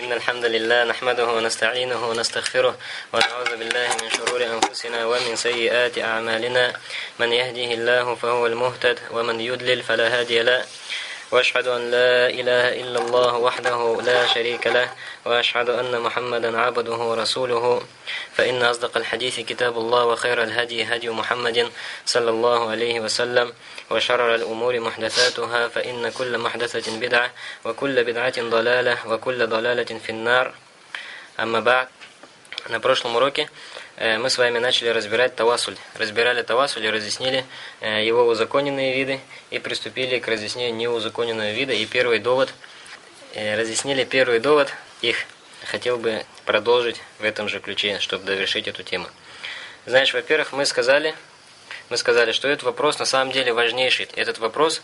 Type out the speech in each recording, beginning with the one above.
إن الحمد لله نحمده ونستعينه ونستغفره ونعوذ بالله من شرور أنفسنا ومن سيئات أعمالنا. من يهده الله فهو المهتد ومن يدلل فلا هادي له. وأشهد أن لا إله إلا الله وحده لا شريك له وأشهد أن محمدا عبده ورسوله. فإن أصدق الحديث كتاب الله وخير الهدي هدي محمد صلى الله عليه وسلم وشرر الأمور محدثاتها فإن كل محدثة بدعة وكل بدعة ضلالة وكل ضلالة في النار. أما بعد на прошлом уроке мы с вами начали разбирать тавасуль. Разбирали тавасуль и разъяснили э, его узаконенные виды и приступили к разъяснению неузаконенного вида. И первый довод, э, разъяснили первый довод их. Хотел бы продолжить в этом же ключе, чтобы довершить эту тему. Знаешь, во-первых, мы сказали, мы сказали, что этот вопрос на самом деле важнейший. Этот вопрос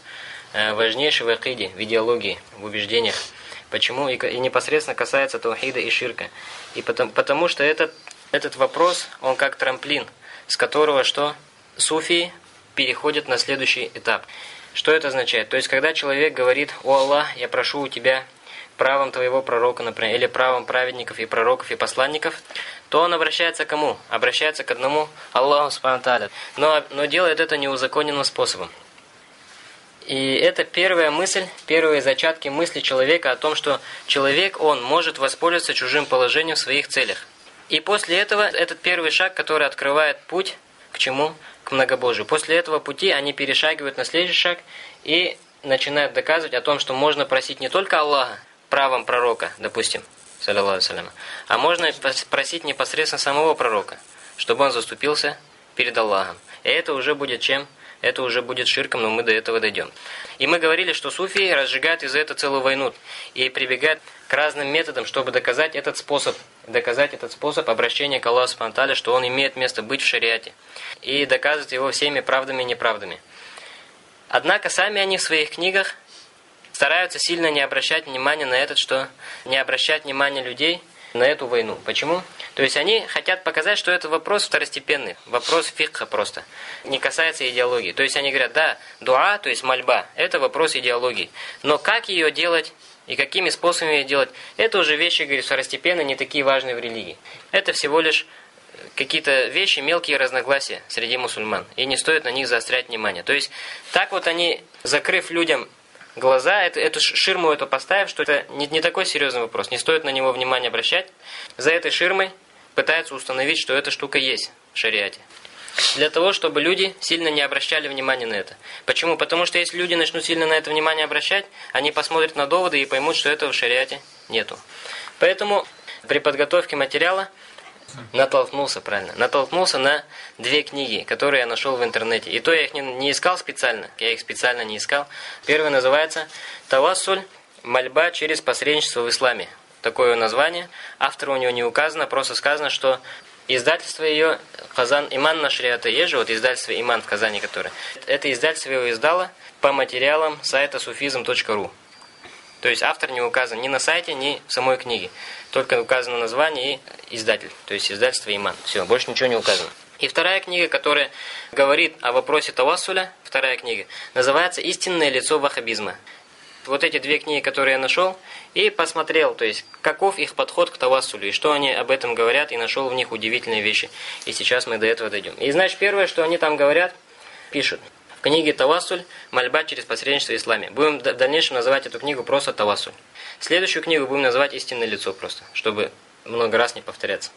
важнейший в акиде, в идеологии, в убеждениях. Почему? И непосредственно касается таухида и ширка. И потому, потому что этот, этот вопрос, он как трамплин, с которого что? Суфии переходят на следующий этап. Что это означает? То есть, когда человек говорит, «О Аллах, я прошу у тебя правом твоего пророка, например, или правом праведников и пророков и посланников, то он обращается к кому? Обращается к одному Аллаху Субхану Но, но делает это неузаконенным способом. И это первая мысль, первые зачатки мысли человека о том, что человек, он может воспользоваться чужим положением в своих целях. И после этого, этот первый шаг, который открывает путь к чему? К многобожию. После этого пути они перешагивают на следующий шаг и начинают доказывать о том, что можно просить не только Аллаха, правом пророка, допустим, а можно просить непосредственно самого пророка, чтобы он заступился перед Аллахом. И это уже будет чем? Это уже будет ширком, но мы до этого дойдем. И мы говорили, что суфии разжигают из-за этого целую войну и прибегают к разным методам, чтобы доказать этот способ, доказать этот способ обращения к Аллаху Субтитры, что он имеет место быть в шариате, и доказывать его всеми правдами и неправдами. Однако сами они в своих книгах стараются сильно не обращать внимания на этот, что не обращать внимания людей на эту войну. Почему? То есть они хотят показать, что это вопрос второстепенный, вопрос фикха просто, не касается идеологии. То есть они говорят, да, дуа, то есть мольба, это вопрос идеологии. Но как ее делать и какими способами ее делать, это уже вещи, говорю, второстепенные, не такие важные в религии. Это всего лишь какие-то вещи, мелкие разногласия среди мусульман. И не стоит на них заострять внимание. То есть так вот они, закрыв людям глаза, эту, эту ширму эту поставив, что это не, не такой серьезный вопрос, не стоит на него внимания обращать. За этой ширмой пытаются установить, что эта штука есть в шариате. Для того, чтобы люди сильно не обращали внимания на это. Почему? Потому что если люди начнут сильно на это внимание обращать, они посмотрят на доводы и поймут, что этого в шариате нету. Поэтому при подготовке материала натолкнулся, правильно, натолкнулся на две книги, которые я нашел в интернете. И то я их не, не искал специально, я их специально не искал. Первая называется «Тавассуль. Мольба через посредничество в исламе». Такое название. Автор у него не указано, просто сказано, что издательство ее Казан Иман на Шриата Ежи, вот издательство Иман в Казани, которое. Это издательство его издало по материалам сайта sufism.ru. То есть автор не указан ни на сайте, ни в самой книге. Только указано название и издатель. То есть издательство Иман. Все, больше ничего не указано. И вторая книга, которая говорит о вопросе тавассуля, вторая книга, называется «Истинное лицо ваххабизма». Вот эти две книги, которые я нашел, и посмотрел, то есть, каков их подход к тавассулю, и что они об этом говорят, и нашел в них удивительные вещи. И сейчас мы до этого дойдем. И значит, первое, что они там говорят, пишут – книге «Тавассуль. Мольба через посредничество исламе». Будем в дальнейшем называть эту книгу просто «Тавассуль». Следующую книгу будем называть «Истинное лицо» просто, чтобы много раз не повторяться.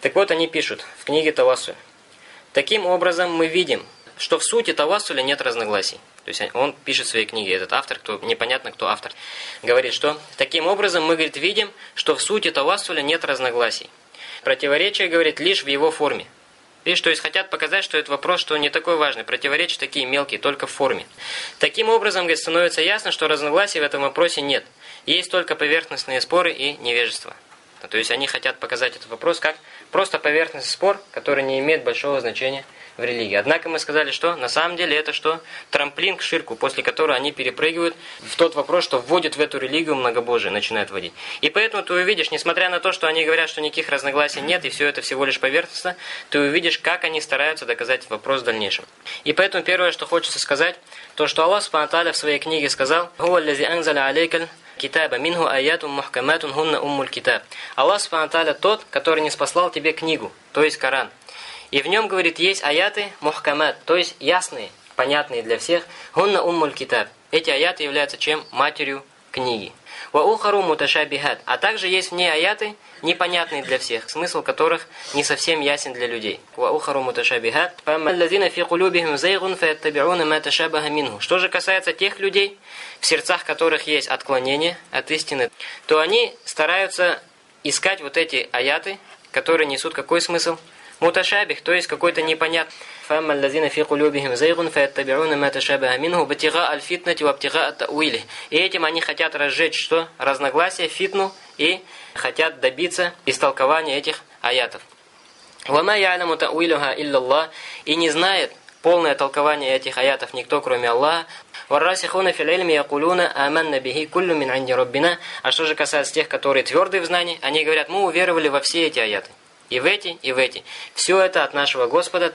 Так вот, они пишут в книге «Тавассуль». Таким образом, мы видим, что в сути Тавассуля нет разногласий. То есть он пишет в своей книге, этот автор, кто непонятно кто автор, говорит, что таким образом мы, говорит, видим, что в сути Тавассуля нет разногласий. Противоречие, говорит, лишь в его форме. Видишь, то есть хотят показать, что этот вопрос, что не такой важный, противоречия такие мелкие, только в форме. Таким образом, говорит, становится ясно, что разногласий в этом вопросе нет. Есть только поверхностные споры и невежество. То есть они хотят показать этот вопрос как просто поверхностный спор, который не имеет большого значения в религии. Однако мы сказали, что на самом деле это что? Трамплин к ширку, после которого они перепрыгивают в тот вопрос, что вводят в эту религию многобожие, начинают вводить. И поэтому ты увидишь, несмотря на то, что они говорят, что никаких разногласий нет, и все это всего лишь поверхностно, ты увидишь, как они стараются доказать вопрос в дальнейшем. И поэтому первое, что хочется сказать, то, что Аллах Субтитры в своей книге сказал, китаба минху аятун мухкаматун хунна уммуль китаб. Аллах Субхану тот, который не спаслал тебе книгу, то есть Коран. И в нем, говорит, есть аяты мухкамат, то есть ясные, понятные для всех. Хунна уммуль китаб. Эти аяты являются чем? Матерью книги. Ва ухару муташабихат. А также есть в ней аяты, непонятные для всех, смысл которых не совсем ясен для людей. Ва ухару муташабихат. Фамаллазина фи кулюбихим зайгун фаяттабиуна ма ташабаха минху. Что же касается тех людей, в сердцах которых есть отклонение от истины, то они стараются искать вот эти аяты, которые несут какой смысл? Муташабих, то есть какой-то непонятный. فأما الذين في قلوبهم زيغ فيتبعون ما تشابه منه ابتغاء الفتنة وابتغاء تأويله. И этим они хотят разжечь что? Разногласия, фитну и хотят добиться истолкования этих аятов. وَمَا يَعْلَمُ تَأْوِيلُهَا إِلَّا اللَّهِ И не знает полное толкование этих аятов никто, кроме Аллаха. وَالرَّاسِخُونَ فِي الْعِلْمِ يَقُولُونَ آمَنَّ بِهِ كُلُّ مِنْ عِنْدِ رَبِّنَا А что же касается тех, которые твердые в знании, они говорят, мы уверовали во все эти аяты. И в эти, и в эти. Все это от нашего Господа.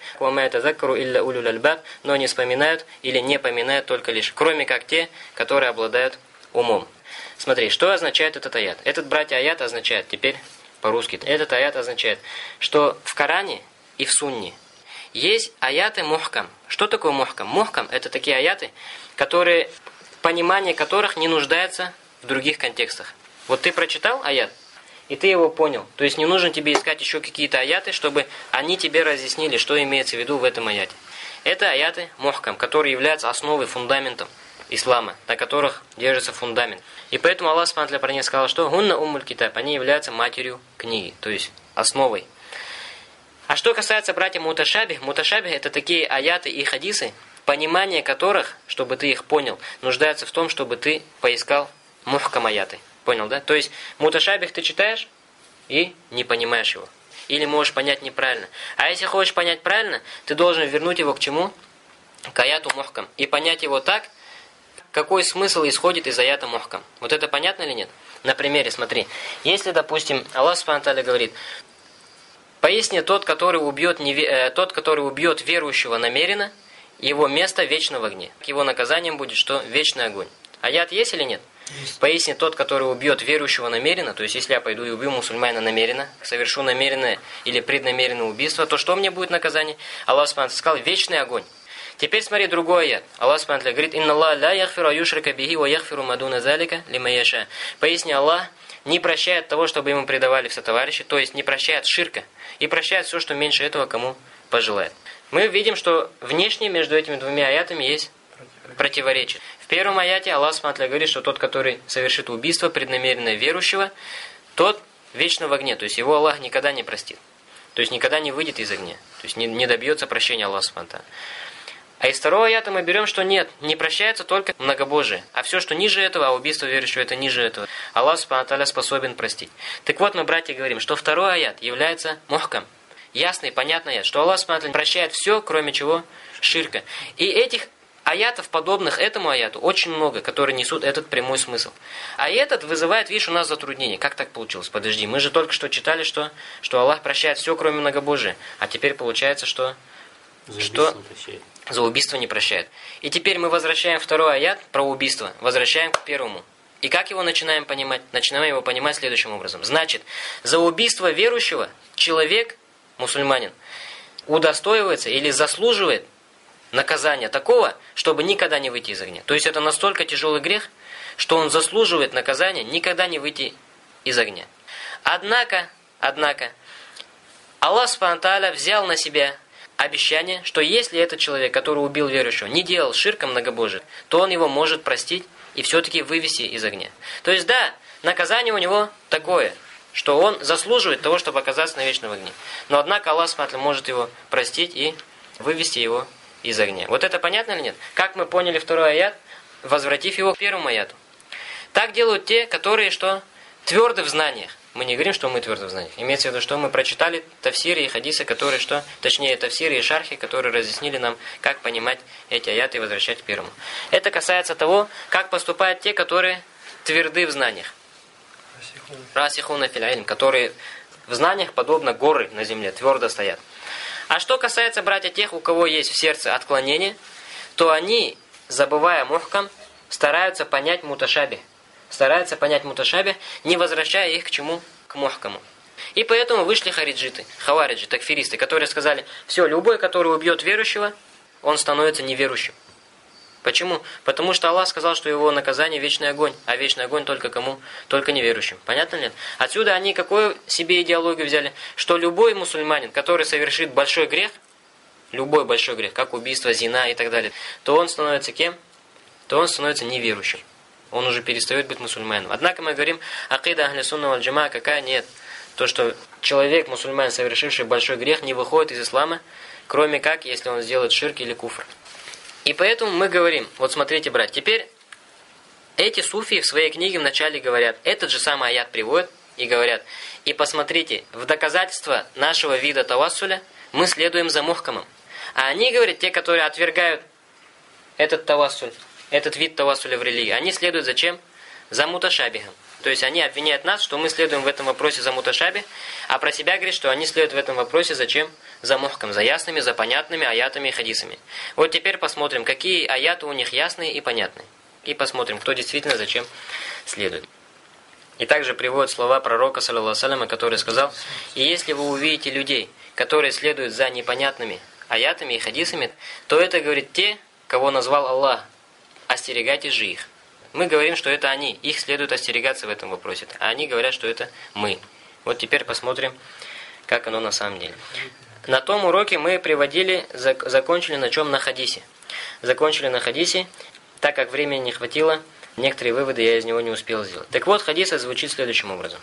но не вспоминают или не поминают только лишь, кроме как те, которые обладают умом. Смотри, что означает этот аят? Этот, братья, аят означает, теперь по-русски, этот аят означает, что в Коране и в Сунне есть аяты мухкам. Что такое мухкам? Мухкам – это такие аяты, которые, понимание которых не нуждается в других контекстах. Вот ты прочитал аят, и ты его понял. То есть не нужно тебе искать еще какие-то аяты, чтобы они тебе разъяснили, что имеется в виду в этом аяте. Это аяты мухкам, которые являются основой, фундаментом ислама, на которых держится фундамент. И поэтому Аллах Субтитры про них сказал, что «Гунна уммуль китаб» они являются матерью книги, то есть основой. А что касается братья Муташаби, Муташаби это такие аяты и хадисы, понимание которых, чтобы ты их понял, нуждается в том, чтобы ты поискал мухкам аяты. Понял, да? То есть муташабих ты читаешь и не понимаешь его. Или можешь понять неправильно. А если хочешь понять правильно, ты должен вернуть его к чему? К аяту мухкам. И понять его так, какой смысл исходит из аята мухкам. Вот это понятно или нет? На примере, смотри. Если, допустим, Аллах Субтитры говорит, поясни тот, который убьет, неве... э, тот, который убьет верующего намеренно, его место вечно в огне. Его наказанием будет что? Вечный огонь. Аят есть или нет? Пояснит тот, который убьет верующего намеренно, то есть если я пойду и убью мусульманина намеренно, совершу намеренное или преднамеренное убийство, то что мне будет наказание? Аллах Субхану сказал, вечный огонь. Теперь смотри другой аят. Аллах Субхану говорит, «Инна Аллах ла яхфиру аюшрика бихи ва яхфиру мадуна залика лима яша». Поясни, Аллах не прощает того, чтобы ему предавали все товарищи, то есть не прощает ширка, и прощает все, что меньше этого кому пожелает. Мы видим, что внешне между этими двумя аятами есть противоречие. В первом аяте Аллах Субтитры говорит, что тот, который совершит убийство преднамеренное верующего, тот вечно в огне, то есть его Аллах никогда не простит. То есть никогда не выйдет из огня. То есть не, не добьется прощения Аллаха Субтитры. А из второго аята мы берем, что нет, не прощается только многобожие. А все, что ниже этого, а убийство верующего, это ниже этого. Аллах Субтитры способен простить. Так вот, мы, братья, говорим, что второй аят является мохком. Ясный, понятный аят. Что Аллах Субтитры прощает все, кроме чего? Ширка. И этих Аятов, подобных этому аяту, очень много, которые несут этот прямой смысл. А этот вызывает, видишь, у нас затруднение. Как так получилось? Подожди, мы же только что читали, что, что Аллах прощает все, кроме многобожия. А теперь получается, что... За что прощает. За убийство не прощает. И теперь мы возвращаем второй аят про убийство, возвращаем к первому. И как его начинаем понимать? Начинаем его понимать следующим образом. Значит, за убийство верующего человек, мусульманин, удостоивается или заслуживает наказания такого, чтобы никогда не выйти из огня. То есть это настолько тяжелый грех, что он заслуживает наказания никогда не выйти из огня. Однако, однако, Аллах Субтитры взял на себя обещание, что если этот человек, который убил верующего, не делал ширка многобожие, то он его может простить и все-таки вывести из огня. То есть да, наказание у него такое, что он заслуживает того, чтобы оказаться на вечном огне. Но однако Аллах Субтитры может его простить и вывести его из огня. Вот это понятно или нет? Как мы поняли второй аят, возвратив его к первому аяту. Так делают те, которые что? Тверды в знаниях. Мы не говорим, что мы тверды в знаниях. Имеется в виду, что мы прочитали тафсиры и хадисы, которые что? Точнее, тафсиры и шархи, которые разъяснили нам, как понимать эти аяты и возвращать к первому. Это касается того, как поступают те, которые тверды в знаниях. Расихуна филяйлим, которые в знаниях, подобно горы на земле, твердо стоят. А что касается, братья, тех, у кого есть в сердце отклонение, то они, забывая мухкам, стараются понять муташаби. стараются понять муташаби, не возвращая их к чему? К мухкаму. И поэтому вышли хариджиты, хавариджи, такфиристы, которые сказали, все, любой, который убьет верующего, он становится неверующим. Почему? Потому что Аллах сказал, что его наказание вечный огонь, а вечный огонь только кому? Только неверующим. Понятно ли? Отсюда они какую себе идеологию взяли? Что любой мусульманин, который совершит большой грех, любой большой грех, как убийство, зина и так далее, то он становится кем? То он становится неверующим. Он уже перестает быть мусульманином. Однако мы говорим, акида ахли сунна валь джама какая? Нет. То, что человек, мусульманин, совершивший большой грех, не выходит из ислама, кроме как, если он сделает ширк или куфр. И поэтому мы говорим, вот смотрите, брат, теперь эти суфии в своей книге вначале говорят, этот же самый аят приводят и говорят, и посмотрите, в доказательство нашего вида тавассуля мы следуем за мухкамом. А они говорят, те, которые отвергают этот тавассуль, этот вид тавассуля в религии, они следуют за чем? За муташабихом. То есть они обвиняют нас, что мы следуем в этом вопросе за муташаби, а про себя говорят, что они следуют в этом вопросе зачем? За мухком, за ясными, за понятными аятами и хадисами. Вот теперь посмотрим, какие аяты у них ясные и понятные. И посмотрим, кто действительно зачем следует. И также приводят слова пророка, саллиллаху который сказал, «И если вы увидите людей, которые следуют за непонятными аятами и хадисами, то это, говорит, те, кого назвал Аллах. Остерегайтесь же их. Мы говорим, что это они, их следует остерегаться в этом вопросе. А они говорят, что это мы. Вот теперь посмотрим, как оно на самом деле. На том уроке мы приводили, закончили на чем? На хадисе. Закончили на хадисе, так как времени не хватило, некоторые выводы я из него не успел сделать. Так вот, хадис звучит следующим образом.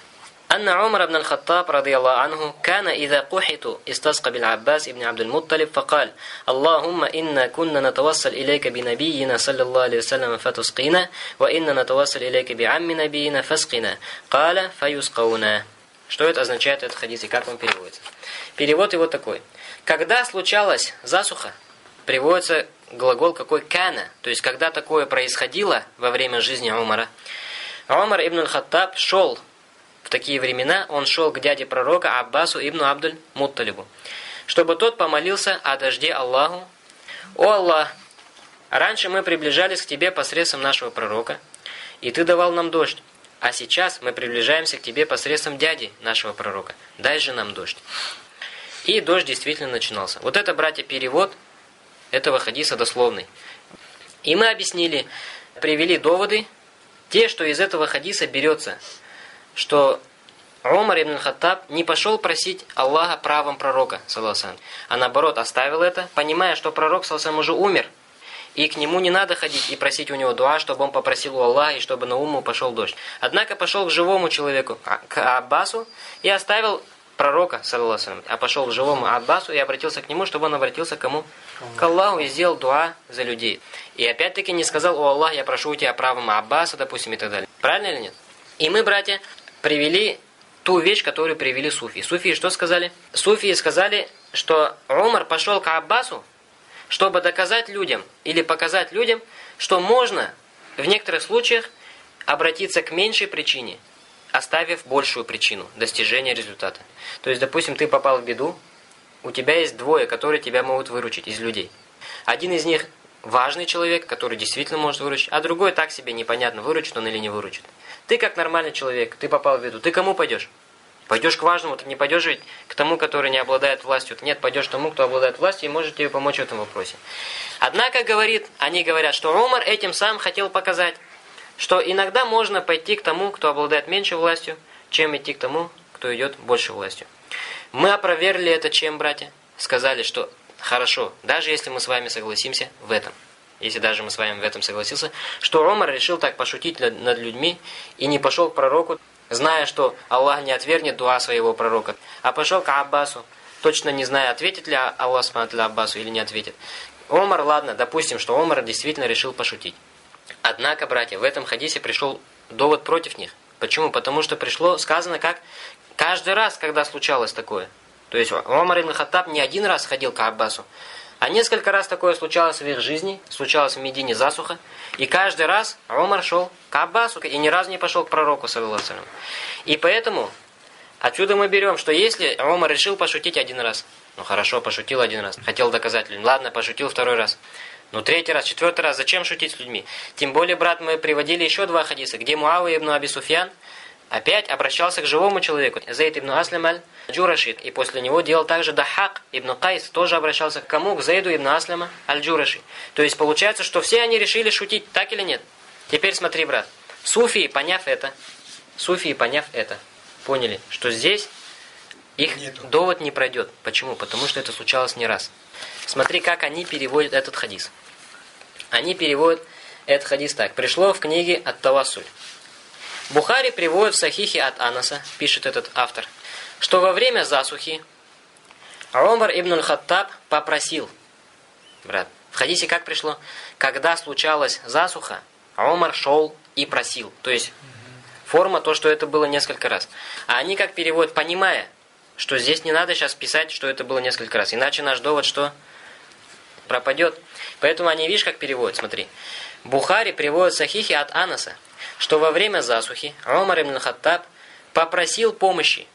أن عمر بن الخطاب رضي الله عنه كان إذا قحط استسقى بالعباس بن عبد المطلب فقال اللهم إنا كنا نتوصل إليك بنبينا صلى الله عليه وسلم فتسقينا وإنا نتوصل إليك بعم نبينا فاسقنا قال فيسقونا Что это означает этот хадис и как он переводится? Перевод его такой. Когда случалась засуха, приводится глагол какой «кана», то есть когда такое происходило во время жизни Умара, Умар ибн аль-Хаттаб шел в такие времена он шел к дяде пророка Аббасу ибн Абдуль Мутталибу, чтобы тот помолился о дожде Аллаху. «О Аллах, раньше мы приближались к тебе посредством нашего пророка, и ты давал нам дождь, а сейчас мы приближаемся к тебе посредством дяди нашего пророка. Дай же нам дождь». И дождь действительно начинался. Вот это, братья, перевод этого хадиса дословный. И мы объяснили, привели доводы, те, что из этого хадиса берется – что Умар ибн Хаттаб не пошел просить Аллаха правом пророка, саллаху а наоборот оставил это, понимая, что пророк, саллаху уже умер, и к нему не надо ходить и просить у него дуа, чтобы он попросил у Аллаха, и чтобы на уму пошел дождь. Однако пошел к живому человеку, а, к Аббасу, и оставил пророка, саллаху а пошел к живому Аббасу и обратился к нему, чтобы он обратился к кому? К Аллаху и сделал дуа за людей. И опять-таки не сказал, о Аллах, я прошу у тебя правом Аббаса, допустим, и так далее. Правильно или нет? И мы, братья, привели ту вещь, которую привели суфии. Суфии что сказали? Суфии сказали, что Умар пошел к Аббасу, чтобы доказать людям или показать людям, что можно в некоторых случаях обратиться к меньшей причине, оставив большую причину достижения результата. То есть, допустим, ты попал в беду, у тебя есть двое, которые тебя могут выручить из людей. Один из них важный человек, который действительно может выручить, а другой так себе непонятно, выручит он или не выручит. Ты как нормальный человек, ты попал в беду, ты кому пойдешь? Пойдешь к важному, ты не пойдешь ведь к тому, который не обладает властью. Нет, пойдешь к тому, кто обладает властью и может тебе помочь в этом вопросе. Однако, говорит, они говорят, что Умар этим сам хотел показать, что иногда можно пойти к тому, кто обладает меньшей властью, чем идти к тому, кто идет больше властью. Мы опровергли это чем, братья? Сказали, что хорошо, даже если мы с вами согласимся в этом если даже мы с вами в этом согласился, что Ромар решил так пошутить над людьми и не пошел к пророку, зная, что Аллах не отвергнет дуа своего пророка, а пошел к Аббасу, точно не зная, ответит ли Аллах смотрит Аббасу или не ответит. Омар, ладно, допустим, что Омар действительно решил пошутить. Однако, братья, в этом хадисе пришел довод против них. Почему? Потому что пришло, сказано как, каждый раз, когда случалось такое. То есть Омар ибн Хаттаб не один раз ходил к Аббасу, а несколько раз такое случалось в их жизни, случалось в Медине засуха, и каждый раз Умар шел к Аббасу и ни разу не пошел к пророку, саллиллаху И поэтому отсюда мы берем, что если Умар решил пошутить один раз, ну хорошо, пошутил один раз, хотел доказать людям, ладно, пошутил второй раз, Ну, третий раз, четвертый раз, зачем шутить с людьми? Тем более, брат, мы приводили еще два хадиса, где Муавы ибн Аби Суфьян опять обращался к живому человеку. Зейд ибн Аслим аль-Джурашид. И после него делал также Дахак ибн Кайс, тоже обращался к кому? К Зейду ибн Аслима аль-Джураши. То есть получается, что все они решили шутить, так или нет? Теперь смотри, брат. Суфии, поняв это, суфии, поняв это, поняли, что здесь их Нету. довод не пройдет. Почему? Потому что это случалось не раз. Смотри, как они переводят этот хадис. Они переводят этот хадис так. Пришло в книге от Тавасуль. Бухари приводит в Сахихе от Анаса, пишет этот автор, что во время засухи Омар ибн хаттаб попросил, брат, в хадисе как пришло? Когда случалась засуха, Омар шел и просил. То есть форма то, что это было несколько раз. А они как переводят, понимая, что здесь не надо сейчас писать, что это было несколько раз. Иначе наш довод что? Пропадет. Поэтому они, видишь, как переводят, смотри. Бухари приводит сахихи от Анаса, что во время засухи Умар ибн Хаттаб попросил помощи.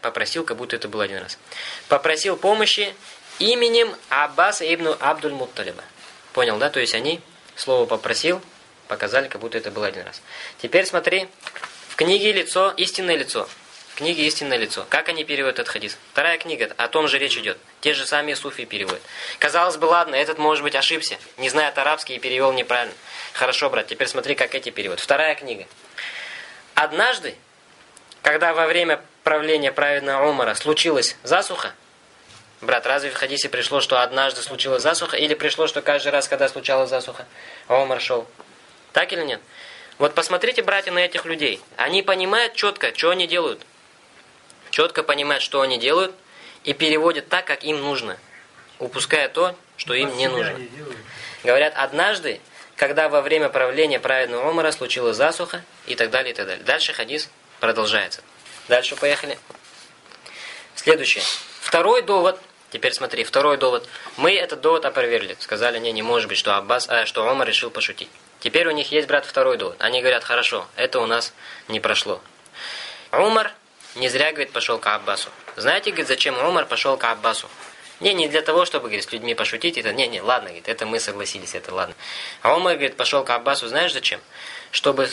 Попросил, как будто это было один раз. Попросил помощи именем Аббаса ибн Абдуль Мутталиба. Понял, да? То есть они слово «попросил» показали, как будто это было один раз. Теперь смотри, в книге лицо, истинное лицо книге «Истинное лицо». Как они переводят этот хадис? Вторая книга, о том же речь идет. Те же самые суфии переводят. Казалось бы, ладно, этот, может быть, ошибся. Не знает арабский и перевел неправильно. Хорошо, брат, теперь смотри, как эти переводят. Вторая книга. Однажды, когда во время правления праведного Умара случилась засуха, брат, разве в хадисе пришло, что однажды случилась засуха, или пришло, что каждый раз, когда случалась засуха, Умар шел? Так или нет? Вот посмотрите, братья, на этих людей. Они понимают четко, что они делают четко понимают, что они делают, и переводят так, как им нужно, упуская то, что им не нужно. Говорят, однажды, когда во время правления праведного Омара случилась засуха, и так далее, и так далее. Дальше хадис продолжается. Дальше поехали. Следующее. Второй довод. Теперь смотри, второй довод. Мы этот довод опровергли. Сказали, не, не может быть, что Аббас, а, что Омар решил пошутить. Теперь у них есть, брат, второй довод. Они говорят, хорошо, это у нас не прошло. Умар не зря, говорит, пошел к Аббасу. Знаете, говорит, зачем Умар пошел к Аббасу? Не, не для того, чтобы, говорит, с людьми пошутить. Это, не, не, ладно, говорит, это мы согласились, это ладно. А Умар, говорит, пошел к Аббасу, знаешь зачем? Чтобы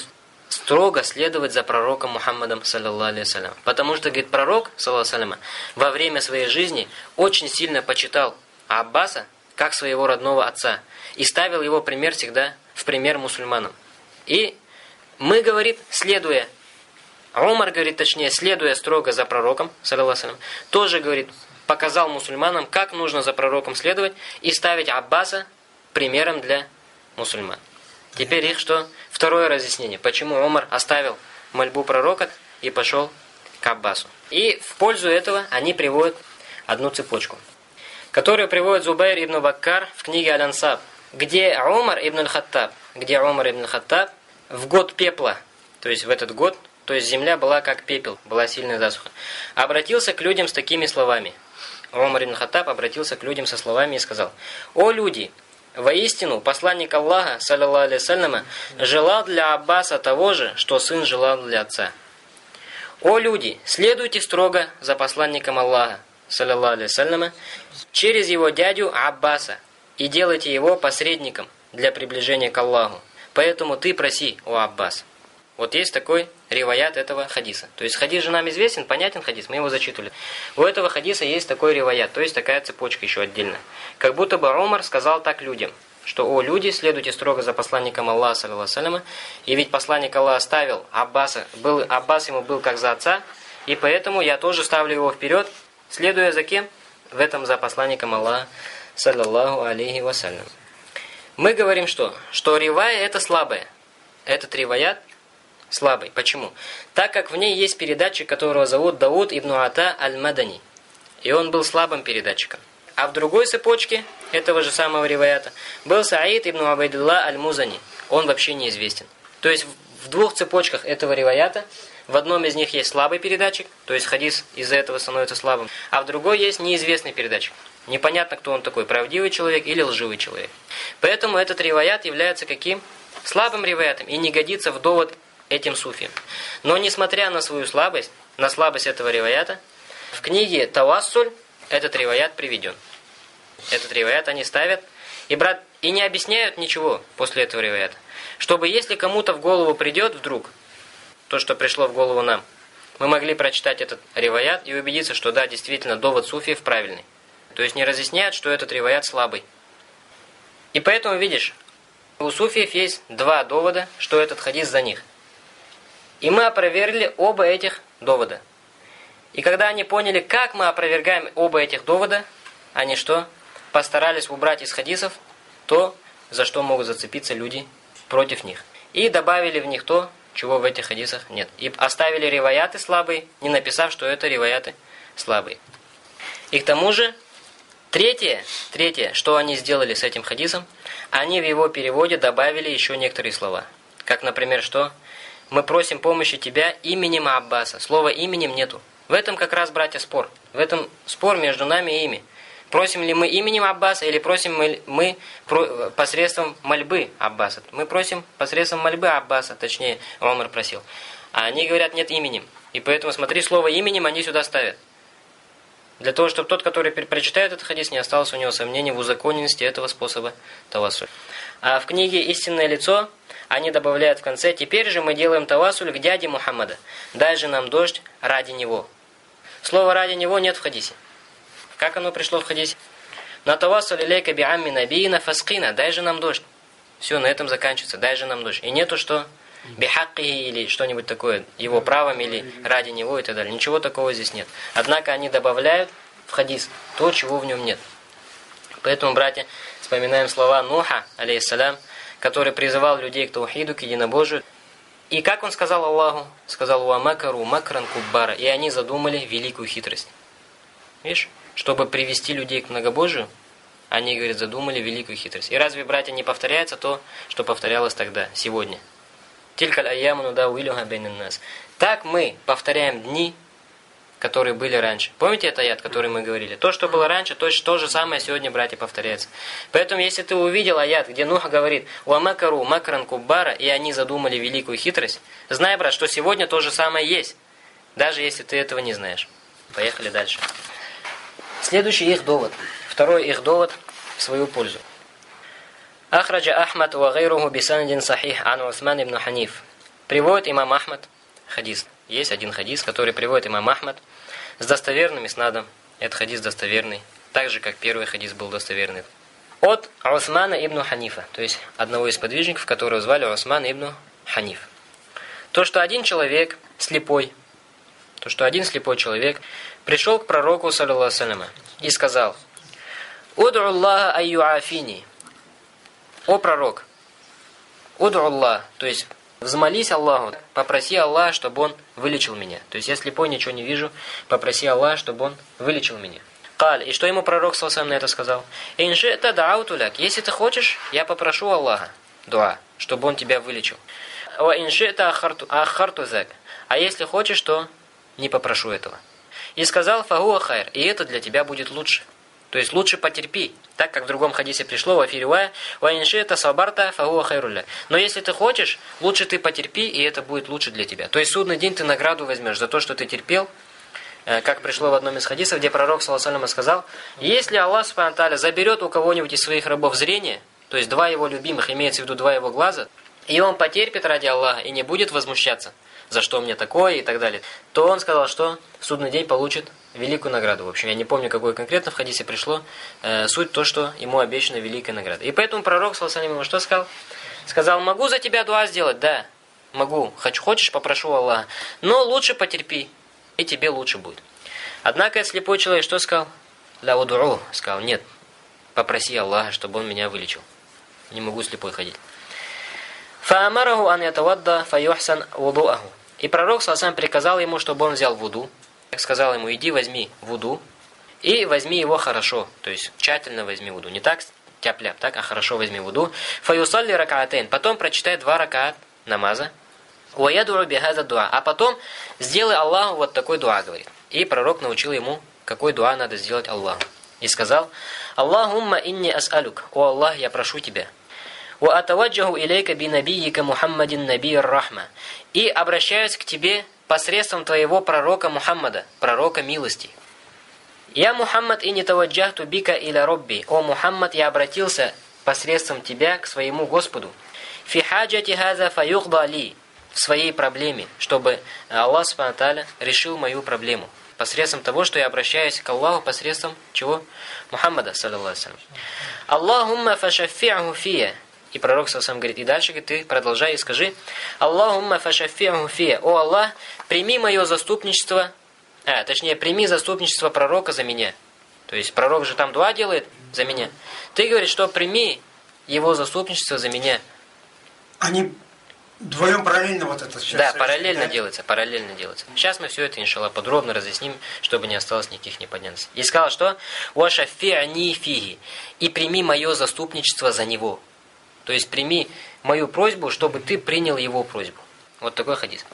строго следовать за пророком Мухаммадом, саллиллаху алейhi Потому что, говорит, пророк, саллиллаху алейhi во время своей жизни очень сильно почитал Аббаса, как своего родного отца. И ставил его пример всегда в пример мусульманам. И мы, говорит, следуя Умар, говорит, точнее, следуя строго за пророком, саллиллаху тоже, говорит, показал мусульманам, как нужно за пророком следовать и ставить Аббаса примером для мусульман. Теперь их что? Второе разъяснение. Почему Умар оставил мольбу пророка и пошел к Аббасу. И в пользу этого они приводят одну цепочку, которую приводит Зубайр ибн Баккар в книге Аль-Ансаб, где Умар ибн Аль-Хаттаб, где Умар ибн Аль-Хаттаб в год пепла, то есть в этот год то есть земля была как пепел, была сильная засуха. Обратился к людям с такими словами. Умар ибн Хаттаб обратился к людям со словами и сказал, «О люди, воистину посланник Аллаха, саллиллаху алейhi желал для Аббаса того же, что сын желал для отца. О люди, следуйте строго за посланником Аллаха, саллиллаху алейhi через его дядю Аббаса и делайте его посредником для приближения к Аллаху. Поэтому ты проси, о Аббас». Вот есть такой риваят этого хадиса. То есть хадис же нам известен, понятен хадис, мы его зачитывали. У этого хадиса есть такой риваят, то есть такая цепочка еще отдельно. Как будто бы Умар сказал так людям, что «О, люди, следуйте строго за посланником Аллаха, саллиллаху и ведь посланник Аллаха ставил Аббаса, был, Аббас ему был как за отца, и поэтому я тоже ставлю его вперед, следуя за кем? В этом за посланником Аллаха, саллиллаху алейхи вассалям. Мы говорим что? Что ривая это слабое. Этот риваят Слабый. Почему? Так как в ней есть передатчик, которого зовут Дауд ибн Ата аль-Мадани. И он был слабым передатчиком. А в другой цепочке этого же самого риваята был Саид ибн Абайдулла аль-Музани. Он вообще неизвестен. То есть в двух цепочках этого риваята в одном из них есть слабый передатчик, то есть хадис из-за этого становится слабым, а в другой есть неизвестный передатчик. Непонятно, кто он такой, правдивый человек или лживый человек. Поэтому этот риваят является каким? Слабым риваятом и не годится в довод этим суфиям. Но несмотря на свою слабость, на слабость этого риваята, в книге Тавассуль этот риваят приведен. Этот риваят они ставят. И, брат, и не объясняют ничего после этого риваята. Чтобы если кому-то в голову придет вдруг то, что пришло в голову нам, мы могли прочитать этот риваят и убедиться, что да, действительно, довод суфиев правильный. То есть не разъясняют, что этот риваят слабый. И поэтому, видишь, у суфиев есть два довода, что этот хадис за них. И мы опроверили оба этих довода. И когда они поняли, как мы опровергаем оба этих довода, они что? Постарались убрать из хадисов то, за что могут зацепиться люди против них. И добавили в них то, чего в этих хадисах нет. И оставили риваяты слабые, не написав, что это риваяты слабые. И к тому же, третье, третье, что они сделали с этим хадисом, они в его переводе добавили еще некоторые слова. Как, например, что? Мы просим помощи тебя именем Аббаса. Слова именем нету. В этом как раз, братья, спор. В этом спор между нами и ими. Просим ли мы именем Аббаса или просим мы, мы посредством мольбы Аббаса? Мы просим посредством мольбы Аббаса, точнее, Омар просил. А они говорят, нет именем. И поэтому, смотри, слово именем они сюда ставят. Для того, чтобы тот, который прочитает этот хадис, не осталось у него сомнений в узаконенности этого способа тавассуль. А в книге «Истинное лицо» они добавляют в конце «Теперь же мы делаем тавассуль к дяде Мухаммада. Дай же нам дождь ради него». Слово «ради него» нет в хадисе. Как оно пришло в хадисе? «На тавассуль илейка биамми набиина фаскина. Дай же нам дождь». Все, на этом заканчивается. Дай же нам дождь. И нету что? бихакки или что-нибудь такое, его правом или ради него и так далее. Ничего такого здесь нет. Однако они добавляют в хадис то, чего в нем нет. Поэтому, братья, вспоминаем слова Нуха, алейхиссалям, который призывал людей к таухиду, к единобожию. И как он сказал Аллаху? Сказал «Уамакару макран куббара». И они задумали великую хитрость. Видишь? Чтобы привести людей к многобожию, они, говорит, задумали великую хитрость. И разве, братья, не повторяется то, что повторялось тогда, сегодня? Тилька аяму нудауилюха бейнен нас. Так мы повторяем дни, которые были раньше. Помните этот аят, который мы говорили? То, что было раньше, то, то же самое сегодня, братья, повторяется. Поэтому, если ты увидел аят, где Нух говорит «Уамакару макран куббара», и они задумали великую хитрость, знай, брат, что сегодня то же самое есть, даже если ты этого не знаешь. Поехали дальше. Следующий их довод. Второй их довод в свою пользу. Ахраджа Ахмад ва гайруху бисанадин сахих ан Усман ибн Ханиф. Приводит имам Ахмад хадис. Есть один хадис, который приводит имам Ахмад с достоверным снадом. Этот хадис достоверный, так же, как первый хадис был достоверный. От Усмана ибн Ханифа, то есть одного из подвижников, которого звали Усман ибн Ханиф. То, что один человек слепой, то, что один слепой человек пришел к пророку, саллиллаху и сказал, «Уду Аллаха айюафини» «О пророк, уду Аллах, то есть взмолись Аллаху, попроси Аллаха, чтобы Он вылечил меня. То есть я слепой, ничего не вижу, попроси Аллаха, чтобы Он вылечил меня». Каль, и что ему пророк Салсам на это сказал? «Инши это даутуляк, если ты хочешь, я попрошу Аллаха, дуа, чтобы Он тебя вылечил. Ва инши это ахартузак, а если хочешь, то не попрошу этого». И сказал фагуа хайр, и это для тебя будет лучше. То есть лучше потерпи, так как в другом хадисе пришло в афириуа «Ваиншита сабарта фагуа хайрулля». Но если ты хочешь, лучше ты потерпи, и это будет лучше для тебя. То есть судный день ты награду возьмешь за то, что ты терпел, э, как пришло в одном из хадисов, где пророк, саллаху сказал, «Если Аллах, субхану заберет у кого-нибудь из своих рабов зрение, то есть два его любимых, имеется в виду два его глаза, и он потерпит ради Аллаха и не будет возмущаться, за что мне такое и так далее, то он сказал, что судный день получит великую награду. В общем, я не помню, какое конкретно в хадисе пришло. Э, суть то, что ему обещана великая награда. И поэтому пророк, саллаху ему что сказал? Сказал, могу за тебя дуа сделать? Да, могу. Хочу, хочешь, попрошу Аллаха. Но лучше потерпи, и тебе лучше будет. Однако слепой человек что сказал? Ля удуру, сказал, нет, попроси Аллаха, чтобы он меня вылечил. Не могу слепой ходить. Фаамараху ан ятавадда фаюхсан вудуаху. И пророк сам приказал ему, чтобы он взял вуду, сказал ему, иди возьми вуду и возьми его хорошо, то есть тщательно возьми вуду, не так тяп так, а хорошо возьми вуду. Фаюсалли ракаатейн, потом прочитай два ракаат намаза. Уаядуру бихаза дуа, а потом сделай Аллаху вот такой дуа, говорит. И пророк научил ему, какой дуа надо сделать Аллаху. И сказал, Аллахумма инни ас'алюк, о Аллах, я прошу тебя. Ва атаваджаху илейка би набийика Мухаммадин набийр рахма. И обращаюсь к тебе посредством твоего пророка Мухаммада, пророка милости. «Я Мухаммад и не таваджахту бика иля робби». «О Мухаммад, я обратился посредством тебя к своему Господу. Фи хаджати хаза фаюхда ли в своей проблеме, чтобы Аллах Субхану решил мою проблему. Посредством того, что я обращаюсь к Аллаху посредством чего? Мухаммада, саллиллаху Аллахумма фашаффи'ху фия. И пророк сам говорит, и дальше ты продолжай и скажи, Аллахумма фашаффи'ху фия. О Аллах, прими мое заступничество, а, точнее, прими заступничество пророка за меня. То есть пророк же там дуа делает за меня. Ты говоришь, что прими его заступничество за меня. Они Вдвоем параллельно вот это сейчас. Да, параллельно да? делается, параллельно делается. Сейчас мы все это, иншаллах, подробно разъясним, чтобы не осталось никаких непонятностей. И сказал, что «Вашафи'ани фиги» и прими мое заступничество за него. То есть прими мою просьбу, чтобы ты принял его просьбу. Вот такой хадис.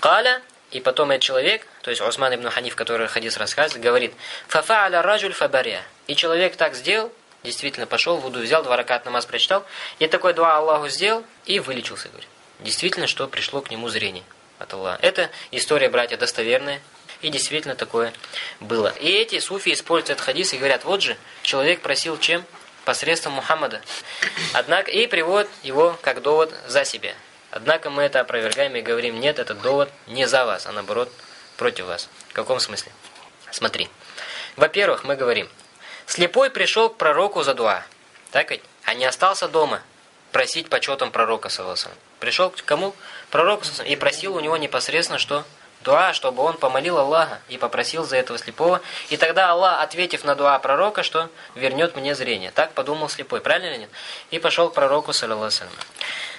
Каля, и потом этот человек, то есть Усман ибн Ханиф, который хадис рассказывает, говорит «Фафа'аля раджуль фабаря». И человек так сделал, действительно пошел, вуду взял, два ракат намаз прочитал, и такой два Аллаху сделал, и вылечился, говорит действительно, что пришло к нему зрение от Аллаха. Это история, братья, достоверная. И действительно такое было. И эти суфи используют этот хадис и говорят, вот же, человек просил чем? Посредством Мухаммада. Однако, и приводят его как довод за себя. Однако мы это опровергаем и говорим, нет, этот довод не за вас, а наоборот, против вас. В каком смысле? Смотри. Во-первых, мы говорим, слепой пришел к пророку за дуа, так ведь, а не остался дома просить почетом пророка, саллаху Пришел к кому? Пророк и просил у него непосредственно что? Дуа, чтобы он помолил Аллаха и попросил за этого слепого. И тогда Аллах, ответив на дуа пророка, что вернет мне зрение. Так подумал слепой, правильно или нет? И пошел к пророку, саллиллаху